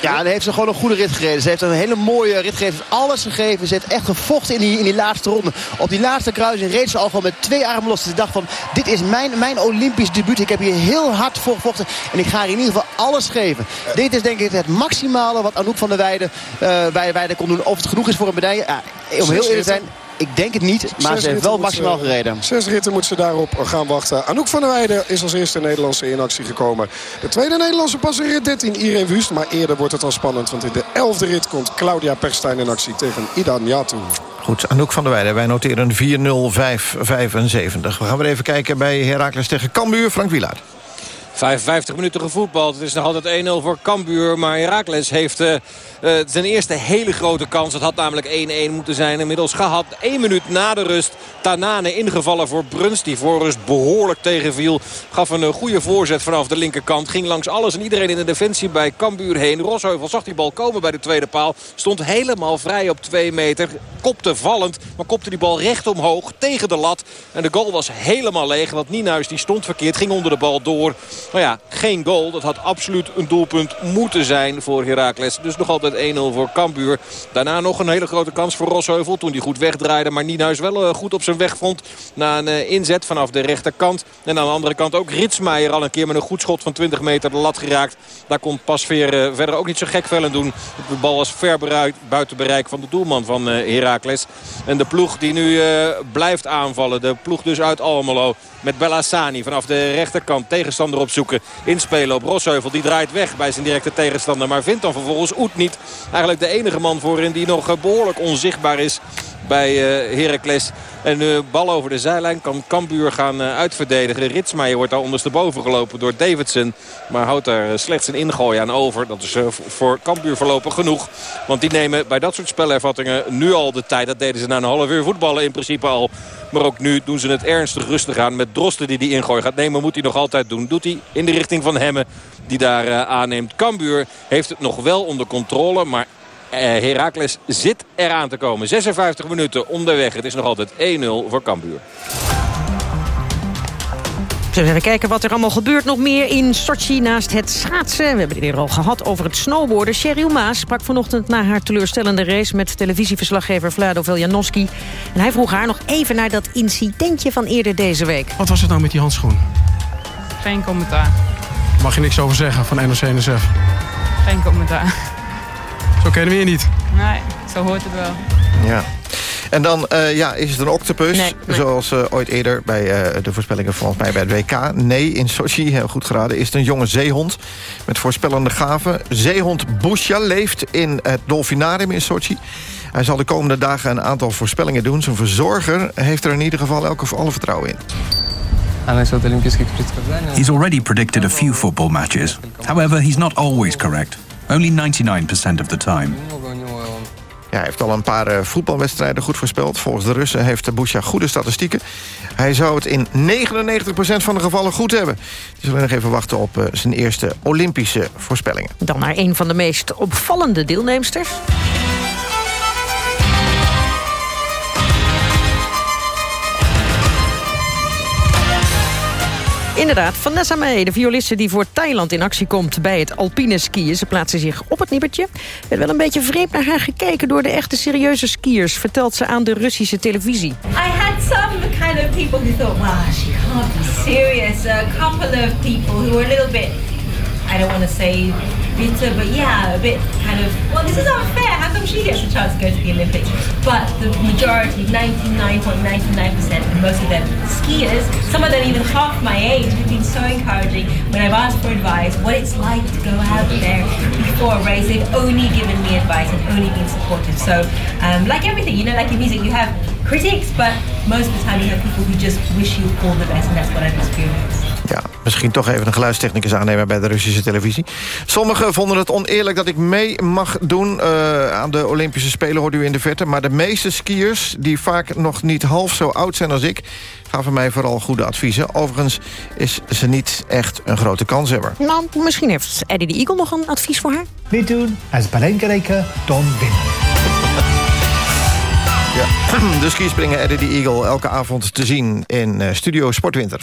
Ja, dan heeft ze gewoon een goede rit gereden. Ze heeft een hele mooie rit gegeven. Alles gegeven. Ze heeft echt gevochten in die, in die laatste ronde. Op die laatste kruising reed ze al gewoon met twee armen los. Ze dacht van, dit is mijn, mijn Olympisch debuut. Ik heb hier heel hard voor gevochten. En ik ga hier in ieder geval alles geven. Dit is denk ik het maximale wat Anouk van der Weijden, uh, Weijden kon doen. Of het genoeg is voor een medaille. Ja, om heel eerlijk te zijn, ik denk het niet, maar Zes ze heeft wel maximaal gereden. Zes ritten moet ze daarop gaan wachten. Anouk van der Weijden is als eerste Nederlandse in actie gekomen. De tweede Nederlandse pas in rit 13, Irene Wust. Maar eerder wordt het al spannend, want in de elfde rit komt Claudia Perstijn in actie tegen Ida Njatu. Goed, Anouk van der Weijden. Wij noteren 4-0-5-75. We gaan weer even kijken bij Heracles tegen Cambuur. Frank Wielaert. 55 minuten gevoetbald. Het is nog altijd 1-0 voor Cambuur. Maar Heracles heeft uh, zijn eerste hele grote kans. Het had namelijk 1-1 moeten zijn. Inmiddels gehad. 1 minuut na de rust. Tanane ingevallen voor Bruns. Die voor rust behoorlijk tegenviel. Gaf een goede voorzet vanaf de linkerkant. Ging langs alles en iedereen in de defensie bij Cambuur heen. Rosheuvel zag die bal komen bij de tweede paal. Stond helemaal vrij op 2 meter. Kopte vallend. Maar kopte die bal recht omhoog tegen de lat. En de goal was helemaal leeg. Want Nienhuis die stond verkeerd. Ging onder de bal door. Maar ja, geen goal. Dat had absoluut een doelpunt moeten zijn voor Heracles. Dus nog altijd 1-0 voor Cambuur. Daarna nog een hele grote kans voor Rosheuvel. Toen hij goed wegdraaide. Maar Nienhuis wel eh, goed op zijn weg vond. Na een eh, inzet vanaf de rechterkant. En aan de andere kant ook Ritsmeijer al een keer met een goed schot van 20 meter de lat geraakt. Daar kon Pasveer uh, verder ook niet zo gek veel aan doen. De bal was ver buiten bereik van de doelman van Heracles. En de ploeg die nu blijft aanvallen. De ploeg dus uit Almelo. Met Bellassani vanaf de rechterkant tegenstander opzoeken. Inspelen op Rosheuvel. Die draait weg bij zijn directe tegenstander. Maar vindt dan vervolgens Oet niet. Eigenlijk de enige man voorin die nog eh, behoorlijk onzichtbaar is bij uh, Heracles. En uh, bal over de zijlijn kan Cambuur gaan uh, uitverdedigen. Ritsmeijer wordt daar ondersteboven gelopen door Davidson. Maar houdt daar slechts een ingooi aan over. Dat is voor Cambuur voorlopig genoeg. Want die nemen bij dat soort spelervattingen nu al de tijd. Dat deden ze na een half uur voetballen in principe al. Maar ook nu doen ze het ernstig rustig aan. Met Drosten die die ingooi gaat nemen moet hij nog altijd doen. Doet hij in de richting van Hemmen die daar aanneemt. Cambuur heeft het nog wel onder controle. Maar Heracles zit eraan te komen. 56 minuten onderweg. Het is nog altijd 1-0 voor Cambuur. Zullen we even kijken wat er allemaal gebeurt. Nog meer in Sochi naast het schaatsen. We hebben het eerder al gehad over het snowboarden. Sheryl Maas sprak vanochtend na haar teleurstellende race... met televisieverslaggever Vlado Veljanovski. En hij vroeg haar nog even naar dat incidentje van eerder deze week. Wat was het nou met die handschoen? Geen commentaar. Mag je niks over zeggen van NOC-NSF? Geen commentaar. Kennen we je niet. Nee, zo hoort het wel. Ja. En dan uh, ja, is het een octopus, nee, nee. zoals uh, ooit eerder bij uh, de voorspellingen volgens mij bij het WK. Nee, in Sochi, heel goed geraden, is het een jonge zeehond met voorspellende gaven. Zeehond Busha leeft in het dolfinarium in Sochi. Hij zal de komende dagen een aantal voorspellingen doen. Zijn verzorger heeft er in ieder geval elke alle vertrouwen in. He's already predicted a few football matches. However, he's not always correct. Only 99% of the time. Ja, hij heeft al een paar uh, voetbalwedstrijden goed voorspeld. Volgens de Russen heeft Busha goede statistieken. Hij zou het in 99% van de gevallen goed hebben. Dus we nog even wachten op uh, zijn eerste Olympische voorspellingen. Dan naar een van de meest opvallende deelnemsters. Inderdaad, Vanessa May, de violiste die voor Thailand in actie komt bij het alpine skiën. Ze plaatsen zich op het nippertje. Er werd wel een beetje vreemd naar haar gekeken door de echte serieuze skiers, vertelt ze aan de Russische televisie. I had some kind of people who thought, wow, she can't be serious. A couple of people who were a little bit I don't want to say bitter, but yeah, a bit kind of, well, this is unfair. How come she gets a chance to go to the Olympics? But the majority, 99.99%, and most of them skiers, some of them even half my age, have been so encouraging when I've asked for advice, what it's like to go out there before a race. They've only given me advice and only been supportive. So, um, like everything, you know, like in music, you have critics, but most of the time you have people who just wish you all the best, and that's what I've experienced. Ja, misschien toch even een geluidstechnicus aannemen bij de Russische televisie. Sommigen vonden het oneerlijk dat ik mee mag doen uh, aan de Olympische Spelen, hoorde u in de verte. Maar de meeste skiers, die vaak nog niet half zo oud zijn als ik... gaven mij vooral goede adviezen. Overigens is ze niet echt een grote kanshebber. Nou, misschien heeft Eddie de Eagle nog een advies voor haar. Dit doen als belangrijke dan winnen. Ja. [CLEARS THROAT] De skiespringer Eddie de Eagle elke avond te zien in uh, Studio Sportwinter.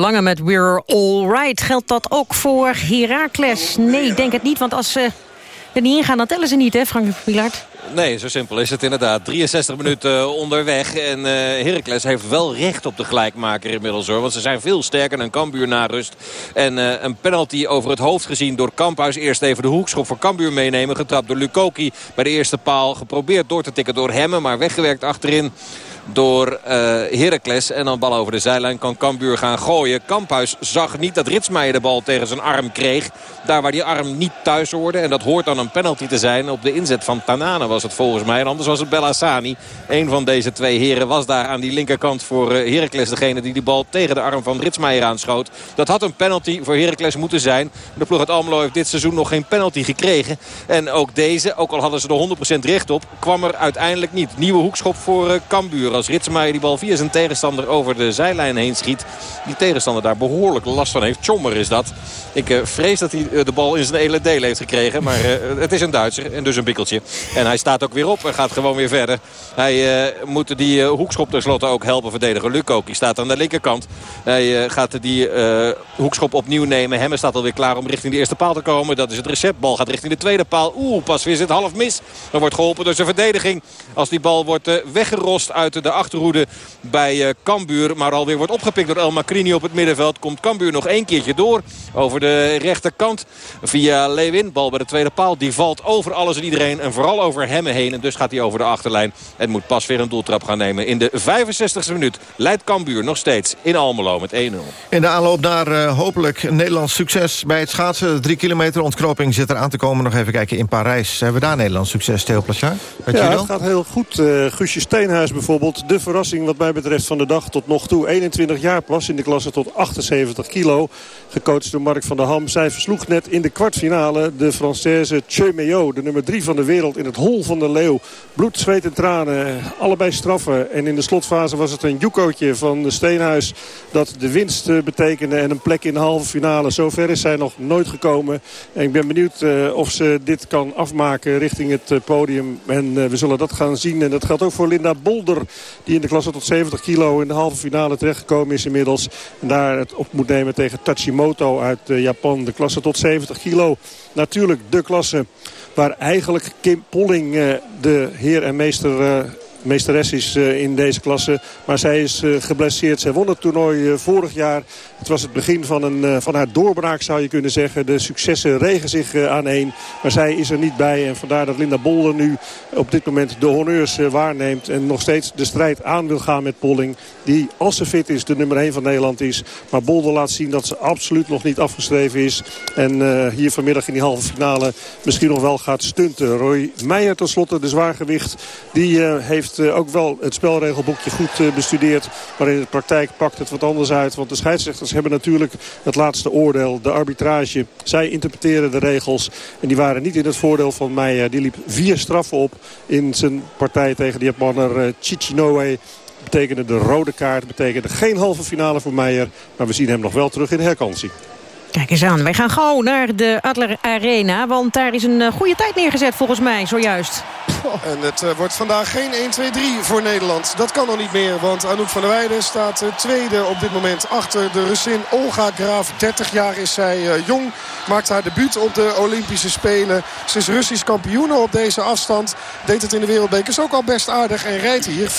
Lange met We're Alright. Geldt dat ook voor Heracles? Nee, denk het niet, want als ze er niet ingaan... dan tellen ze niet, hè, Frank Wielaert? Nee, zo simpel is het inderdaad. 63 minuten eh, onderweg. En eh Heracles heeft wel recht op de gelijkmaker inmiddels hoor. Want ze zijn veel sterker dan Cambuur na rust. En eh, een penalty over het hoofd gezien door Kamphuis. Eerst even de hoekschop voor Cambuur meenemen. Getrapt door Lukoki bij de eerste paal. Geprobeerd door te tikken door Hemmen. Maar weggewerkt achterin door eh Heracles. En dan bal over de zijlijn kan Cambuur gaan gooien. Kamphuis zag niet dat Ritsmeijer de bal tegen zijn arm kreeg. Daar waar die arm niet thuis hoorde. En dat hoort dan een penalty te zijn. Op de inzet van Tanane was het volgens mij. En anders was het Bellassani. Een van deze twee heren was daar aan die linkerkant voor eh, Heracles. Degene die die bal tegen de arm van Ritsmeijer aanschoot. Dat had een penalty voor Heracles moeten zijn. De ploeg uit Almelo heeft dit seizoen nog geen penalty gekregen. En ook deze, ook al hadden ze er 100% recht op, kwam er uiteindelijk niet. Nieuwe hoekschop voor eh, Cambuur. Als Ritsmaier die bal via zijn tegenstander over de zijlijn heen schiet. Die tegenstander daar behoorlijk last van heeft. Tjommer is dat. Ik eh, vrees dat hij eh, de bal in zijn hele deel heeft gekregen. Maar eh, het is een Duitser en dus een bikkeltje. En hij staat ook weer op en gaat gewoon weer verder. Hij moet die hoekschop tenslotte ook helpen verdedigen. Luc ook, die staat aan de linkerkant. Hij gaat die hoekschop opnieuw nemen. Hemme staat alweer klaar om richting de eerste paal te komen. Dat is het recept. Bal gaat richting de tweede paal. Oeh, pas weer zit half mis. Er wordt geholpen door zijn verdediging. Als die bal wordt weggerost uit de achterhoede bij eh, Cambuur. Maar alweer wordt opgepikt door El Macrini op het middenveld. Komt Cambuur nog één keertje door. Over de rechterkant. Via Lewin. Bal bij de tweede paal. Die valt over alles en iedereen. En vooral over Hemme heen. En dus gaat hij over de achterlijn. En moet pas weer een doeltrap gaan nemen. In de 65e minuut leidt Cambuur nog steeds in Almelo met 1-0. In de aanloop naar eh, hopelijk Nederlands succes bij het schaatsen. De drie kilometer ontknoping zit er aan te komen. Nog even kijken in Parijs. Hebben we daar Nederlands succes, Theo je Ja, wel? het gaat heel goed. Eh Guusje Steenhuis bijvoorbeeld. De verrassing wat mij betreft van de dag tot nog toe. 21 jaar pas in de klasse tot 78 kilo. Gecoacht door Mark van der Ham. Zij versloeg net in de kwartfinale de Française Che Meo. De nummer 3 van de wereld in het hol van de leeuw. Bloed, zweet en tranen. Allebei straffen. En in de slotfase was het een jukootje van de Steenhuis. Dat de winst eh, betekende en een plek in de halve finale. Zover is zij nog nooit gekomen. En ik ben benieuwd eh, of ze dit kan afmaken richting het eh, podium. En we zullen dat gaan zien. En dat geldt ook voor Linda Bolder. Die in de klasse tot 70 kilo in de halve finale terechtgekomen is inmiddels. En daar het op moet nemen tegen Tachimoto uit eh, Japan. De klasse tot 70 kilo. Natuurlijk de klasse waar eigenlijk Kim Polling eh, de heer en meester... meesteres is eh, in deze klasse. Maar zij is eh, geblesseerd. Zij won het toernooi eh, vorig jaar. Het was het begin van, een, van haar doorbraak zou je kunnen zeggen. De successen regen zich aan één. Maar zij is er niet bij. En vandaar dat Linda Bolder nu op dit moment de honneurs waarneemt. En nog steeds de strijd aan wil gaan met Polling. Die als ze fit is de nummer 1 van Nederland is. Maar Bolder laat zien dat ze absoluut nog niet afgeschreven is. En hier vanmiddag in die halve finale misschien nog wel gaat stunten. Roy Meijer tenslotte, de zwaargewicht. Die heeft eh, ook wel het spelregelboekje goed eh, bestudeerd. Maar in de praktijk pakt het wat anders uit. Want de scheidsrechters hebben natuurlijk het laatste oordeel. De arbitrage. Zij interpreteren de regels. En die waren niet in het voordeel van Meijer. Die liep vier straffen op in zijn partij tegen de Japaner eh, Chichinoe. Betekende de rode kaart. Betekende geen halve finale voor Meijer. Maar we zien hem nog wel terug in de herkansie. Kijk eens aan, wij gaan gauw naar de Adler Arena. Want daar is een eh, goede tijd neergezet volgens mij, zojuist. [LAUGHS] En het eh, wordt vandaag geen 1-2-3 voor Nederland. Dat kan nog niet meer, want Anouk van der Weijden staat eh, tweede op dit moment achter de Russin Olga Graaf. 30 jaar is zij eh, jong, maakt haar debuut op de Olympische Spelen. Ze is Russisch kampioene op deze afstand. Deed het in de wereldbekers ook al best aardig en rijdt hier 4-0-3-47.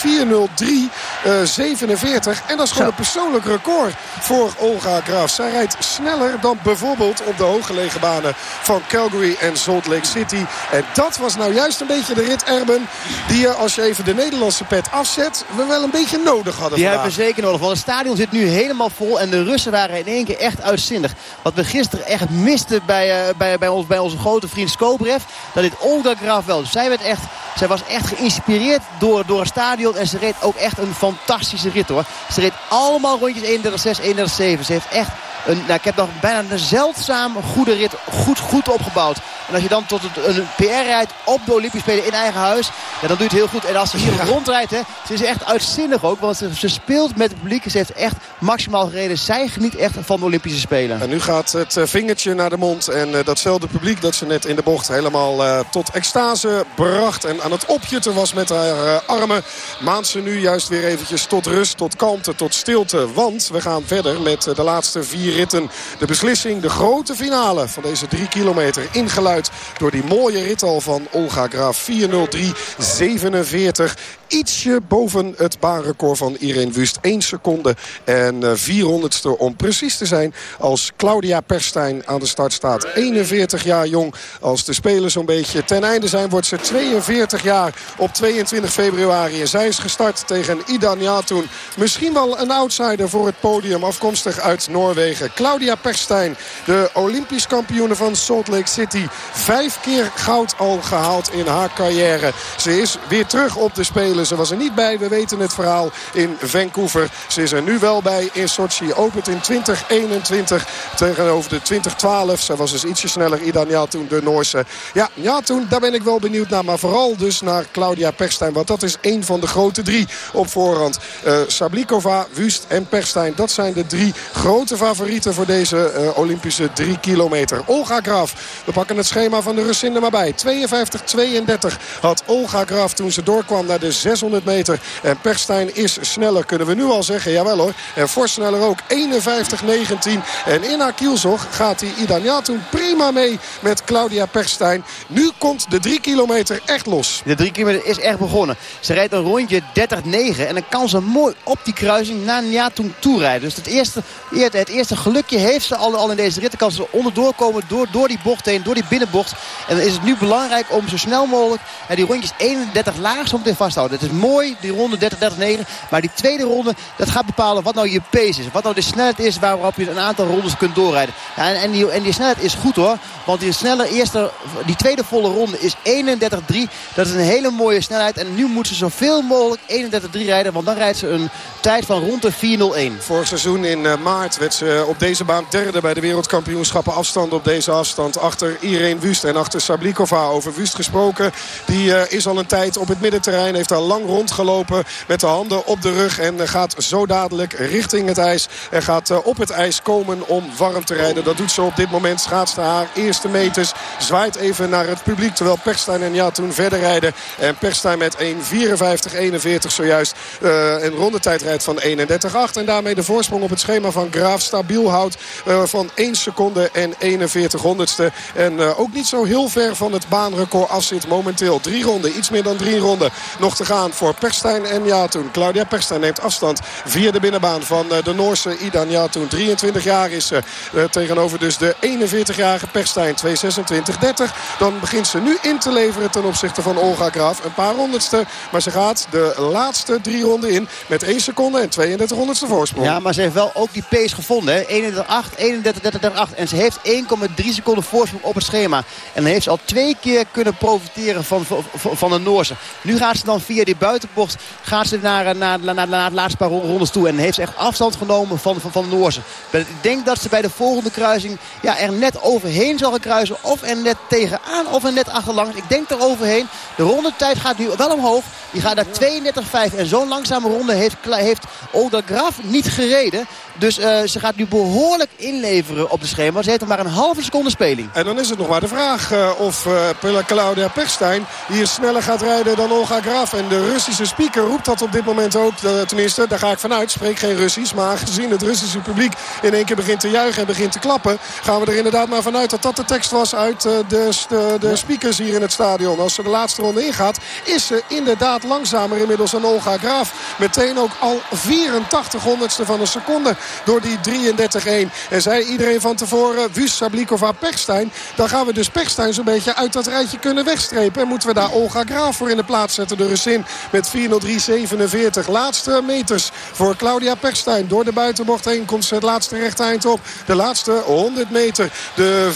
en dat is gewoon een persoonlijk record voor Olga Graaf. Zij rijdt sneller dan bijvoorbeeld op de hooggelegen banen van Calgary en Salt Lake City. En dat was nou juist een beetje de rit Erben die als je even de Nederlandse pet afzet... we wel een beetje nodig hadden Die vandaag. hebben we zeker nodig. Want het stadion zit nu helemaal vol. En de Russen waren in één keer echt uitzinnig. Wat we gisteren echt misten bij, eh, bij, bij, ons, bij onze grote vriend Skobrev. Dat dit Olga Graaf wel. Zij, werd echt, zij was echt geïnspireerd door, door het stadion. En ze reed ook echt een fantastische rit hoor. Ze reed allemaal rondjes 31-6, 31-7. Ze heeft echt een, nou, ik heb nog bijna een zeldzaam goede rit goed, goed opgebouwd. En als je dan tot een PR rijdt op de Olympische Spelen in eigen huis. Ja, dan doet het heel goed. En als ze hier rondrijdt, hè, ze is echt uitzinnig ook. Want ze, ze speelt met het publiek. Ze heeft echt maximaal gereden. Zij geniet echt van de Olympische Spelen. En nu gaat het eh, vingertje naar de mond. En eh, datzelfde publiek dat ze net in de bocht helemaal eh, tot extase bracht. En aan het opjutten was met haar armen. Maand ze nu juist weer eventjes tot rust, tot kalmte, tot stilte. Want we gaan verder met de laatste vier ritten. De beslissing, de grote finale van deze drie kilometer. Ingeluid door die mooie rit al van Olga Graaf. 4.03.47. Ietsje boven het baanrecord van Irene Wust. 1 seconde en eh, 400ste om precies te zijn. Als Claudia Perstijn aan de start staat. 41 jaar jong. Als de Spelen zo'n beetje ten einde zijn wordt ze 42 jaar op 22 februari. En zij is gestart tegen Ida Njatoen. Misschien wel een outsider voor het podium. Afkomstig uit Noorwegen. Claudia Perstijn, de Olympisch kampioene van Salt Lake City. Vijf keer goud al gehaald in haar carrière. Ze is weer terug op de Spelen. Ze was er niet bij. We weten het verhaal in Vancouver. Ze is er nu wel bij in Sochi. Opent in 2021 tegenover de 2012. Zij was dus ietsje sneller. Ida Njatoen, de Noorse. Ja, Njatoen, daar ben ik wel benieuwd naar. Maar vooral dus naar Claudia Perstijn. Want dat is één van de grote drie op voorhand. Eh, Sablikova, Wust en Perstijn. Dat zijn de drie grote favorieten voor deze eh, Olympische drie kilometer. Olga Graf. We pakken het schema van de Russin er maar bij. 52-32 had Olga Graf toen ze doorkwam naar de 600 meter. En Perstijn is sneller, kunnen we nu al zeggen. Jawel hoor. En fors sneller ook. 51-19. En in haar kielzog gaat die Njatoen prima mee met Claudia Perstijn. Nu komt de drie kilometer echt los. De drie kilometer is echt begonnen. Ze rijdt een rondje 30-9. En dan kan ze mooi op die kruising naar Njatoen toe rijden. Dus het eerste, het eerste gelukje heeft ze al, al in deze rit. Kan ze onderdoor komen door, door die bocht heen, door die binnenbocht. En dan is het nu belangrijk om zo snel mogelijk die rondjes 31 laag zo meteen vasthouden. Het is mooi, die ronde 30-30-9. Maar die tweede ronde, dat gaat bepalen wat nou je pace is. Wat nou de snelheid is waarop je een aantal rondes kunt doorrijden. Ja, en, en, die, snelheid is goed hoor. Want die, snelle eerste, die tweede volle ronde is 31-3. Dat is een hele mooie snelheid. En nu moet ze zoveel mogelijk 31-3 rijden. Want dan rijdt ze een tijd van rond de 4-0-1. Vorig seizoen in eh, maart werd ze op deze baan derde bij de wereldkampioenschappen afstand op deze afstand. Achter Irene Wust en achter Sablikova. Over Wust gesproken. Die uh, is al een tijd op het middenterrein. Heeft al lang rondgelopen met de handen op de rug. En gaat zo dadelijk richting het ijs. En gaat uh, op het ijs komen om warm te rijden. Dat doet ze op dit moment. Schaatst haar eerste meters. Zwaait even naar het publiek. Terwijl Perstijn en Jatoen verder rijden. En Perstijn met 1.54-41 zojuist een rondetijd rijdt van 31-8. En daarmee de voorsprong op het schema van Graaf stabiel houdt. van 1 seconde en 41 honderdste. En ook niet zo heel ver van het baanrecord af zit momenteel. Drie ronden, iets meer dan drie ronden nog te gaan voor Perstijn en Jatoen. Claudia Perstijn neemt afstand via de binnenbaan van de Noorse Ida Jatoen. 23 jaar is ze tegenover dus de 41-jarige Perstijn. 2.26-30. Dan begint ze nu in te leveren ten opzichte van Olga Graaf. Een paar honderdste, maar ze gaat de laatste drie ronden in met 1 seconde en 32 honderdste voorsprong. Ja, maar ze heeft wel ook die pace gevonden. Hè? 31-8, 31-30-8. En ze heeft 1,3 seconden voorsprong op het schema. En dan heeft ze al twee keer kunnen profiteren van, van, van de Noorse. Nu gaat ze dan via die buitenbocht gaat ze naar, naar, naar, naar, naar het laatste paar rondes toe. En heeft ze echt afstand genomen van, van, van. Ik denk dat ze bij de volgende kruising ja, er net overheen zal gaan kruisen. Of er net tegenaan of er net achterlangs. Ik denk er overheen. De rondetijd gaat nu wel omhoog. Die gaat naar 32,5. En zo'n langzame ronde heeft, heeft Olga Graf niet gereden. Dus uh, ze gaat nu behoorlijk inleveren op de schema. Ze heeft nog maar een halve seconde speling. En dan is het nog maar de vraag uh, of uh, Claudia Perstijn hier sneller gaat rijden dan Olga Graf. En de Russische speaker roept dat op dit moment ook. tenminste, daar ga ik vanuit. Spreek geen Russisch. Maar gezien het Russische publiek in één keer begint te juichen en begint te klappen... gaan we er inderdaad maar vanuit dat dat de tekst was uit de, de, de speakers hier in het stadion. Als ze de laatste ronde ingaat, is ze inderdaad langzamer inmiddels dan Olga Graf. Meteen ook al 84 honderdste van een seconde door die 33-1. En zei iedereen van tevoren, Wust, Sablikova, Pechstein. Dan gaan we dus Pechstein zo'n beetje uit dat rijtje kunnen wegstrepen. En moeten we daar Olga Graaf voor in de plaats zetten. De Russin met 4.03.47. Laatste meters voor Claudia Pechstein. Door de buitenbocht heen komt ze het laatste rechte eind op. De laatste 100 meter. De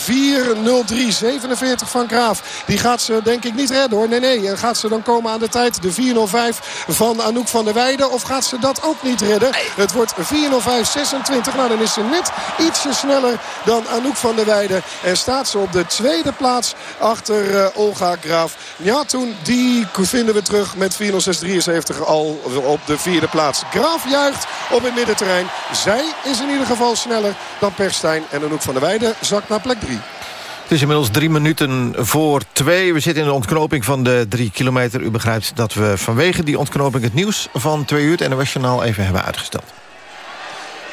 4.03.47 van Graaf. Die gaat ze denk ik niet redden hoor. Nee, nee. En gaat ze dan komen aan de tijd. De 4.05 van Anouk van der Weijden. Of gaat ze dat ook niet redden? Het wordt 4.05.26. Nou, dan is ze net ietsje sneller dan Anouk van der Weijden. En staat ze op de tweede plaats achter uh, Olga Graaf. Ja, toen die vinden we terug met 4.06.73 al op de vierde plaats. Graaf juicht op het middenterrein. Zij is in ieder geval sneller dan Perstijn. En Anouk van der Weijden zakt naar plek 3. Het is inmiddels drie minuten voor twee. We zitten in de ontknoping van de drie kilometer. U begrijpt dat we vanwege die ontknoping het nieuws van twee uur... het NOS-journaal even hebben uitgesteld.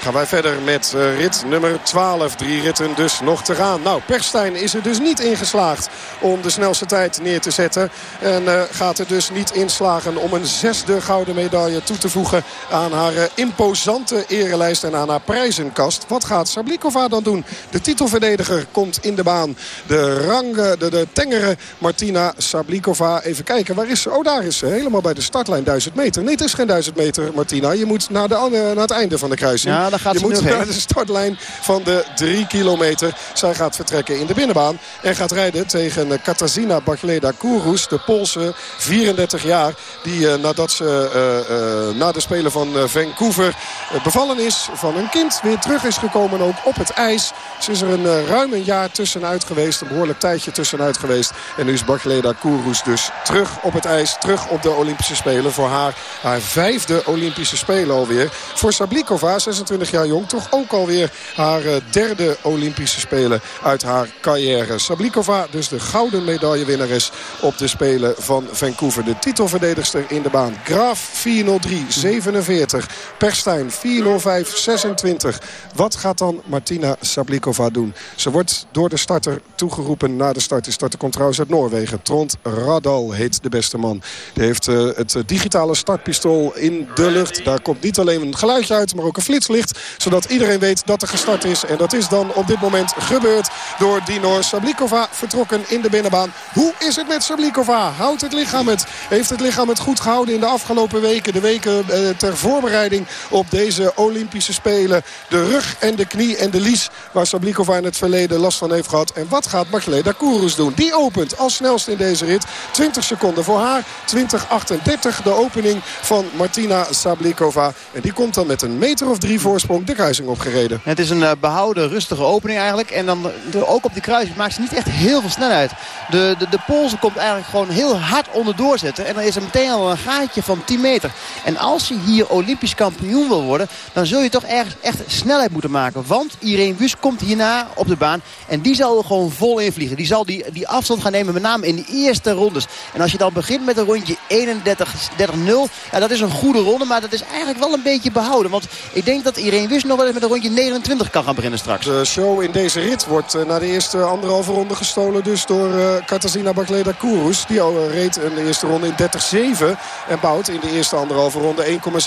Gaan wij verder met uh, rit nummer 12. Drie ritten dus nog te gaan. Nou, Perstijn is er dus niet ingeslaagd om de snelste tijd neer te zetten. En uh, gaat er dus niet inslagen om een zesde gouden medaille toe te voegen... aan haar uh, imposante erelijst en aan haar prijzenkast. Wat gaat Sablikova dan doen? De titelverdediger komt in de baan. De rang, de, de tengere Martina Sablikova. Even kijken, waar is ze? Oh, daar is ze. Helemaal bij de startlijn 1000 meter. Nee, het is geen 1000 meter, Martina. Je moet naar, de, naar het einde van de kruising. Gaat je ze moet naar de startlijn van de drie kilometer. Zij gaat vertrekken in de binnenbaan. En gaat rijden tegen eh, Katarzyna Bagleda Kourous. De Poolse, 34 jaar. Die eh, nadat ze eh, na de Spelen van Vancouver bevallen is van een kind. Weer terug is gekomen ook op het ijs. Ze is er een ruim een jaar tussenuit geweest. Een behoorlijk tijdje tussenuit geweest. En nu is Bagleda Kourous dus terug op het ijs. Terug op de Olympische Spelen. Voor haar haar vijfde Olympische Spelen alweer. Voor Sablikova, 26 jaar jong. Toch ook alweer haar eh, derde Olympische Spelen uit haar carrière. Sablikova dus de gouden medaillewinnares op de Spelen van Vancouver. De titelverdedigster in de baan. Graaf 403 47. Perstijn 405 26. Wat gaat dan Martina Sablikova doen? Ze wordt door de starter toegeroepen na de start. De starter komt trouwens uit Noorwegen. Trond Radal heet de beste man. Die heeft eh, het eh, digitale startpistool in de lucht. Daar komt niet alleen een geluidje uit, maar ook een flitslicht. Zodat iedereen weet dat er gestart is. En dat is dan op dit moment gebeurd door Dinor Sablikova. Vertrokken in de binnenbaan. Hoe is het met Sablikova? Houdt het lichaam het? Heeft het lichaam het goed gehouden in de afgelopen weken? De weken eh, ter voorbereiding op deze Olympische Spelen. De rug en de knie en de lies waar Sablikova in het verleden last van heeft gehad. En wat gaat Magleda Kourous doen? Die opent als snelste in deze rit. 20 seconden voor haar. 20.38 de opening van Martina Sablikova. En die komt dan met een meter of drie voorsprong de kruising opgereden. Het is een eh, behouden, rustige opening eigenlijk. En dan ook op die kruising maakt ze niet echt heel veel snelheid. De, de, de Poolse komt eigenlijk gewoon heel hard onderdoor zetten. En dan is er meteen al een gaatje van 10 meter. En als je hier Olympisch kampioen wil worden... dan zul je toch ergens echt snelheid moeten maken. Want Irene Wüst komt hierna op de baan. En die zal gewoon vol invliegen. Die zal die, die afstand gaan nemen, met name in de eerste rondes. En als je dan begint met een rondje 31-30-0... Ja, dat is een goede ronde, maar dat is eigenlijk wel een beetje behouden. Want ik denk dat Irene Wüst nog wel met een rondje 29 kan gaan beginnen straks. De show in deze rit wordt eh, na de eerste anderhalve ronde gestolen. Dus door eh Katarzyna Bagleda Kourous. Die al eh, reed in de eerste ronde in 30-7. En bouwt in de eerste anderhalve ronde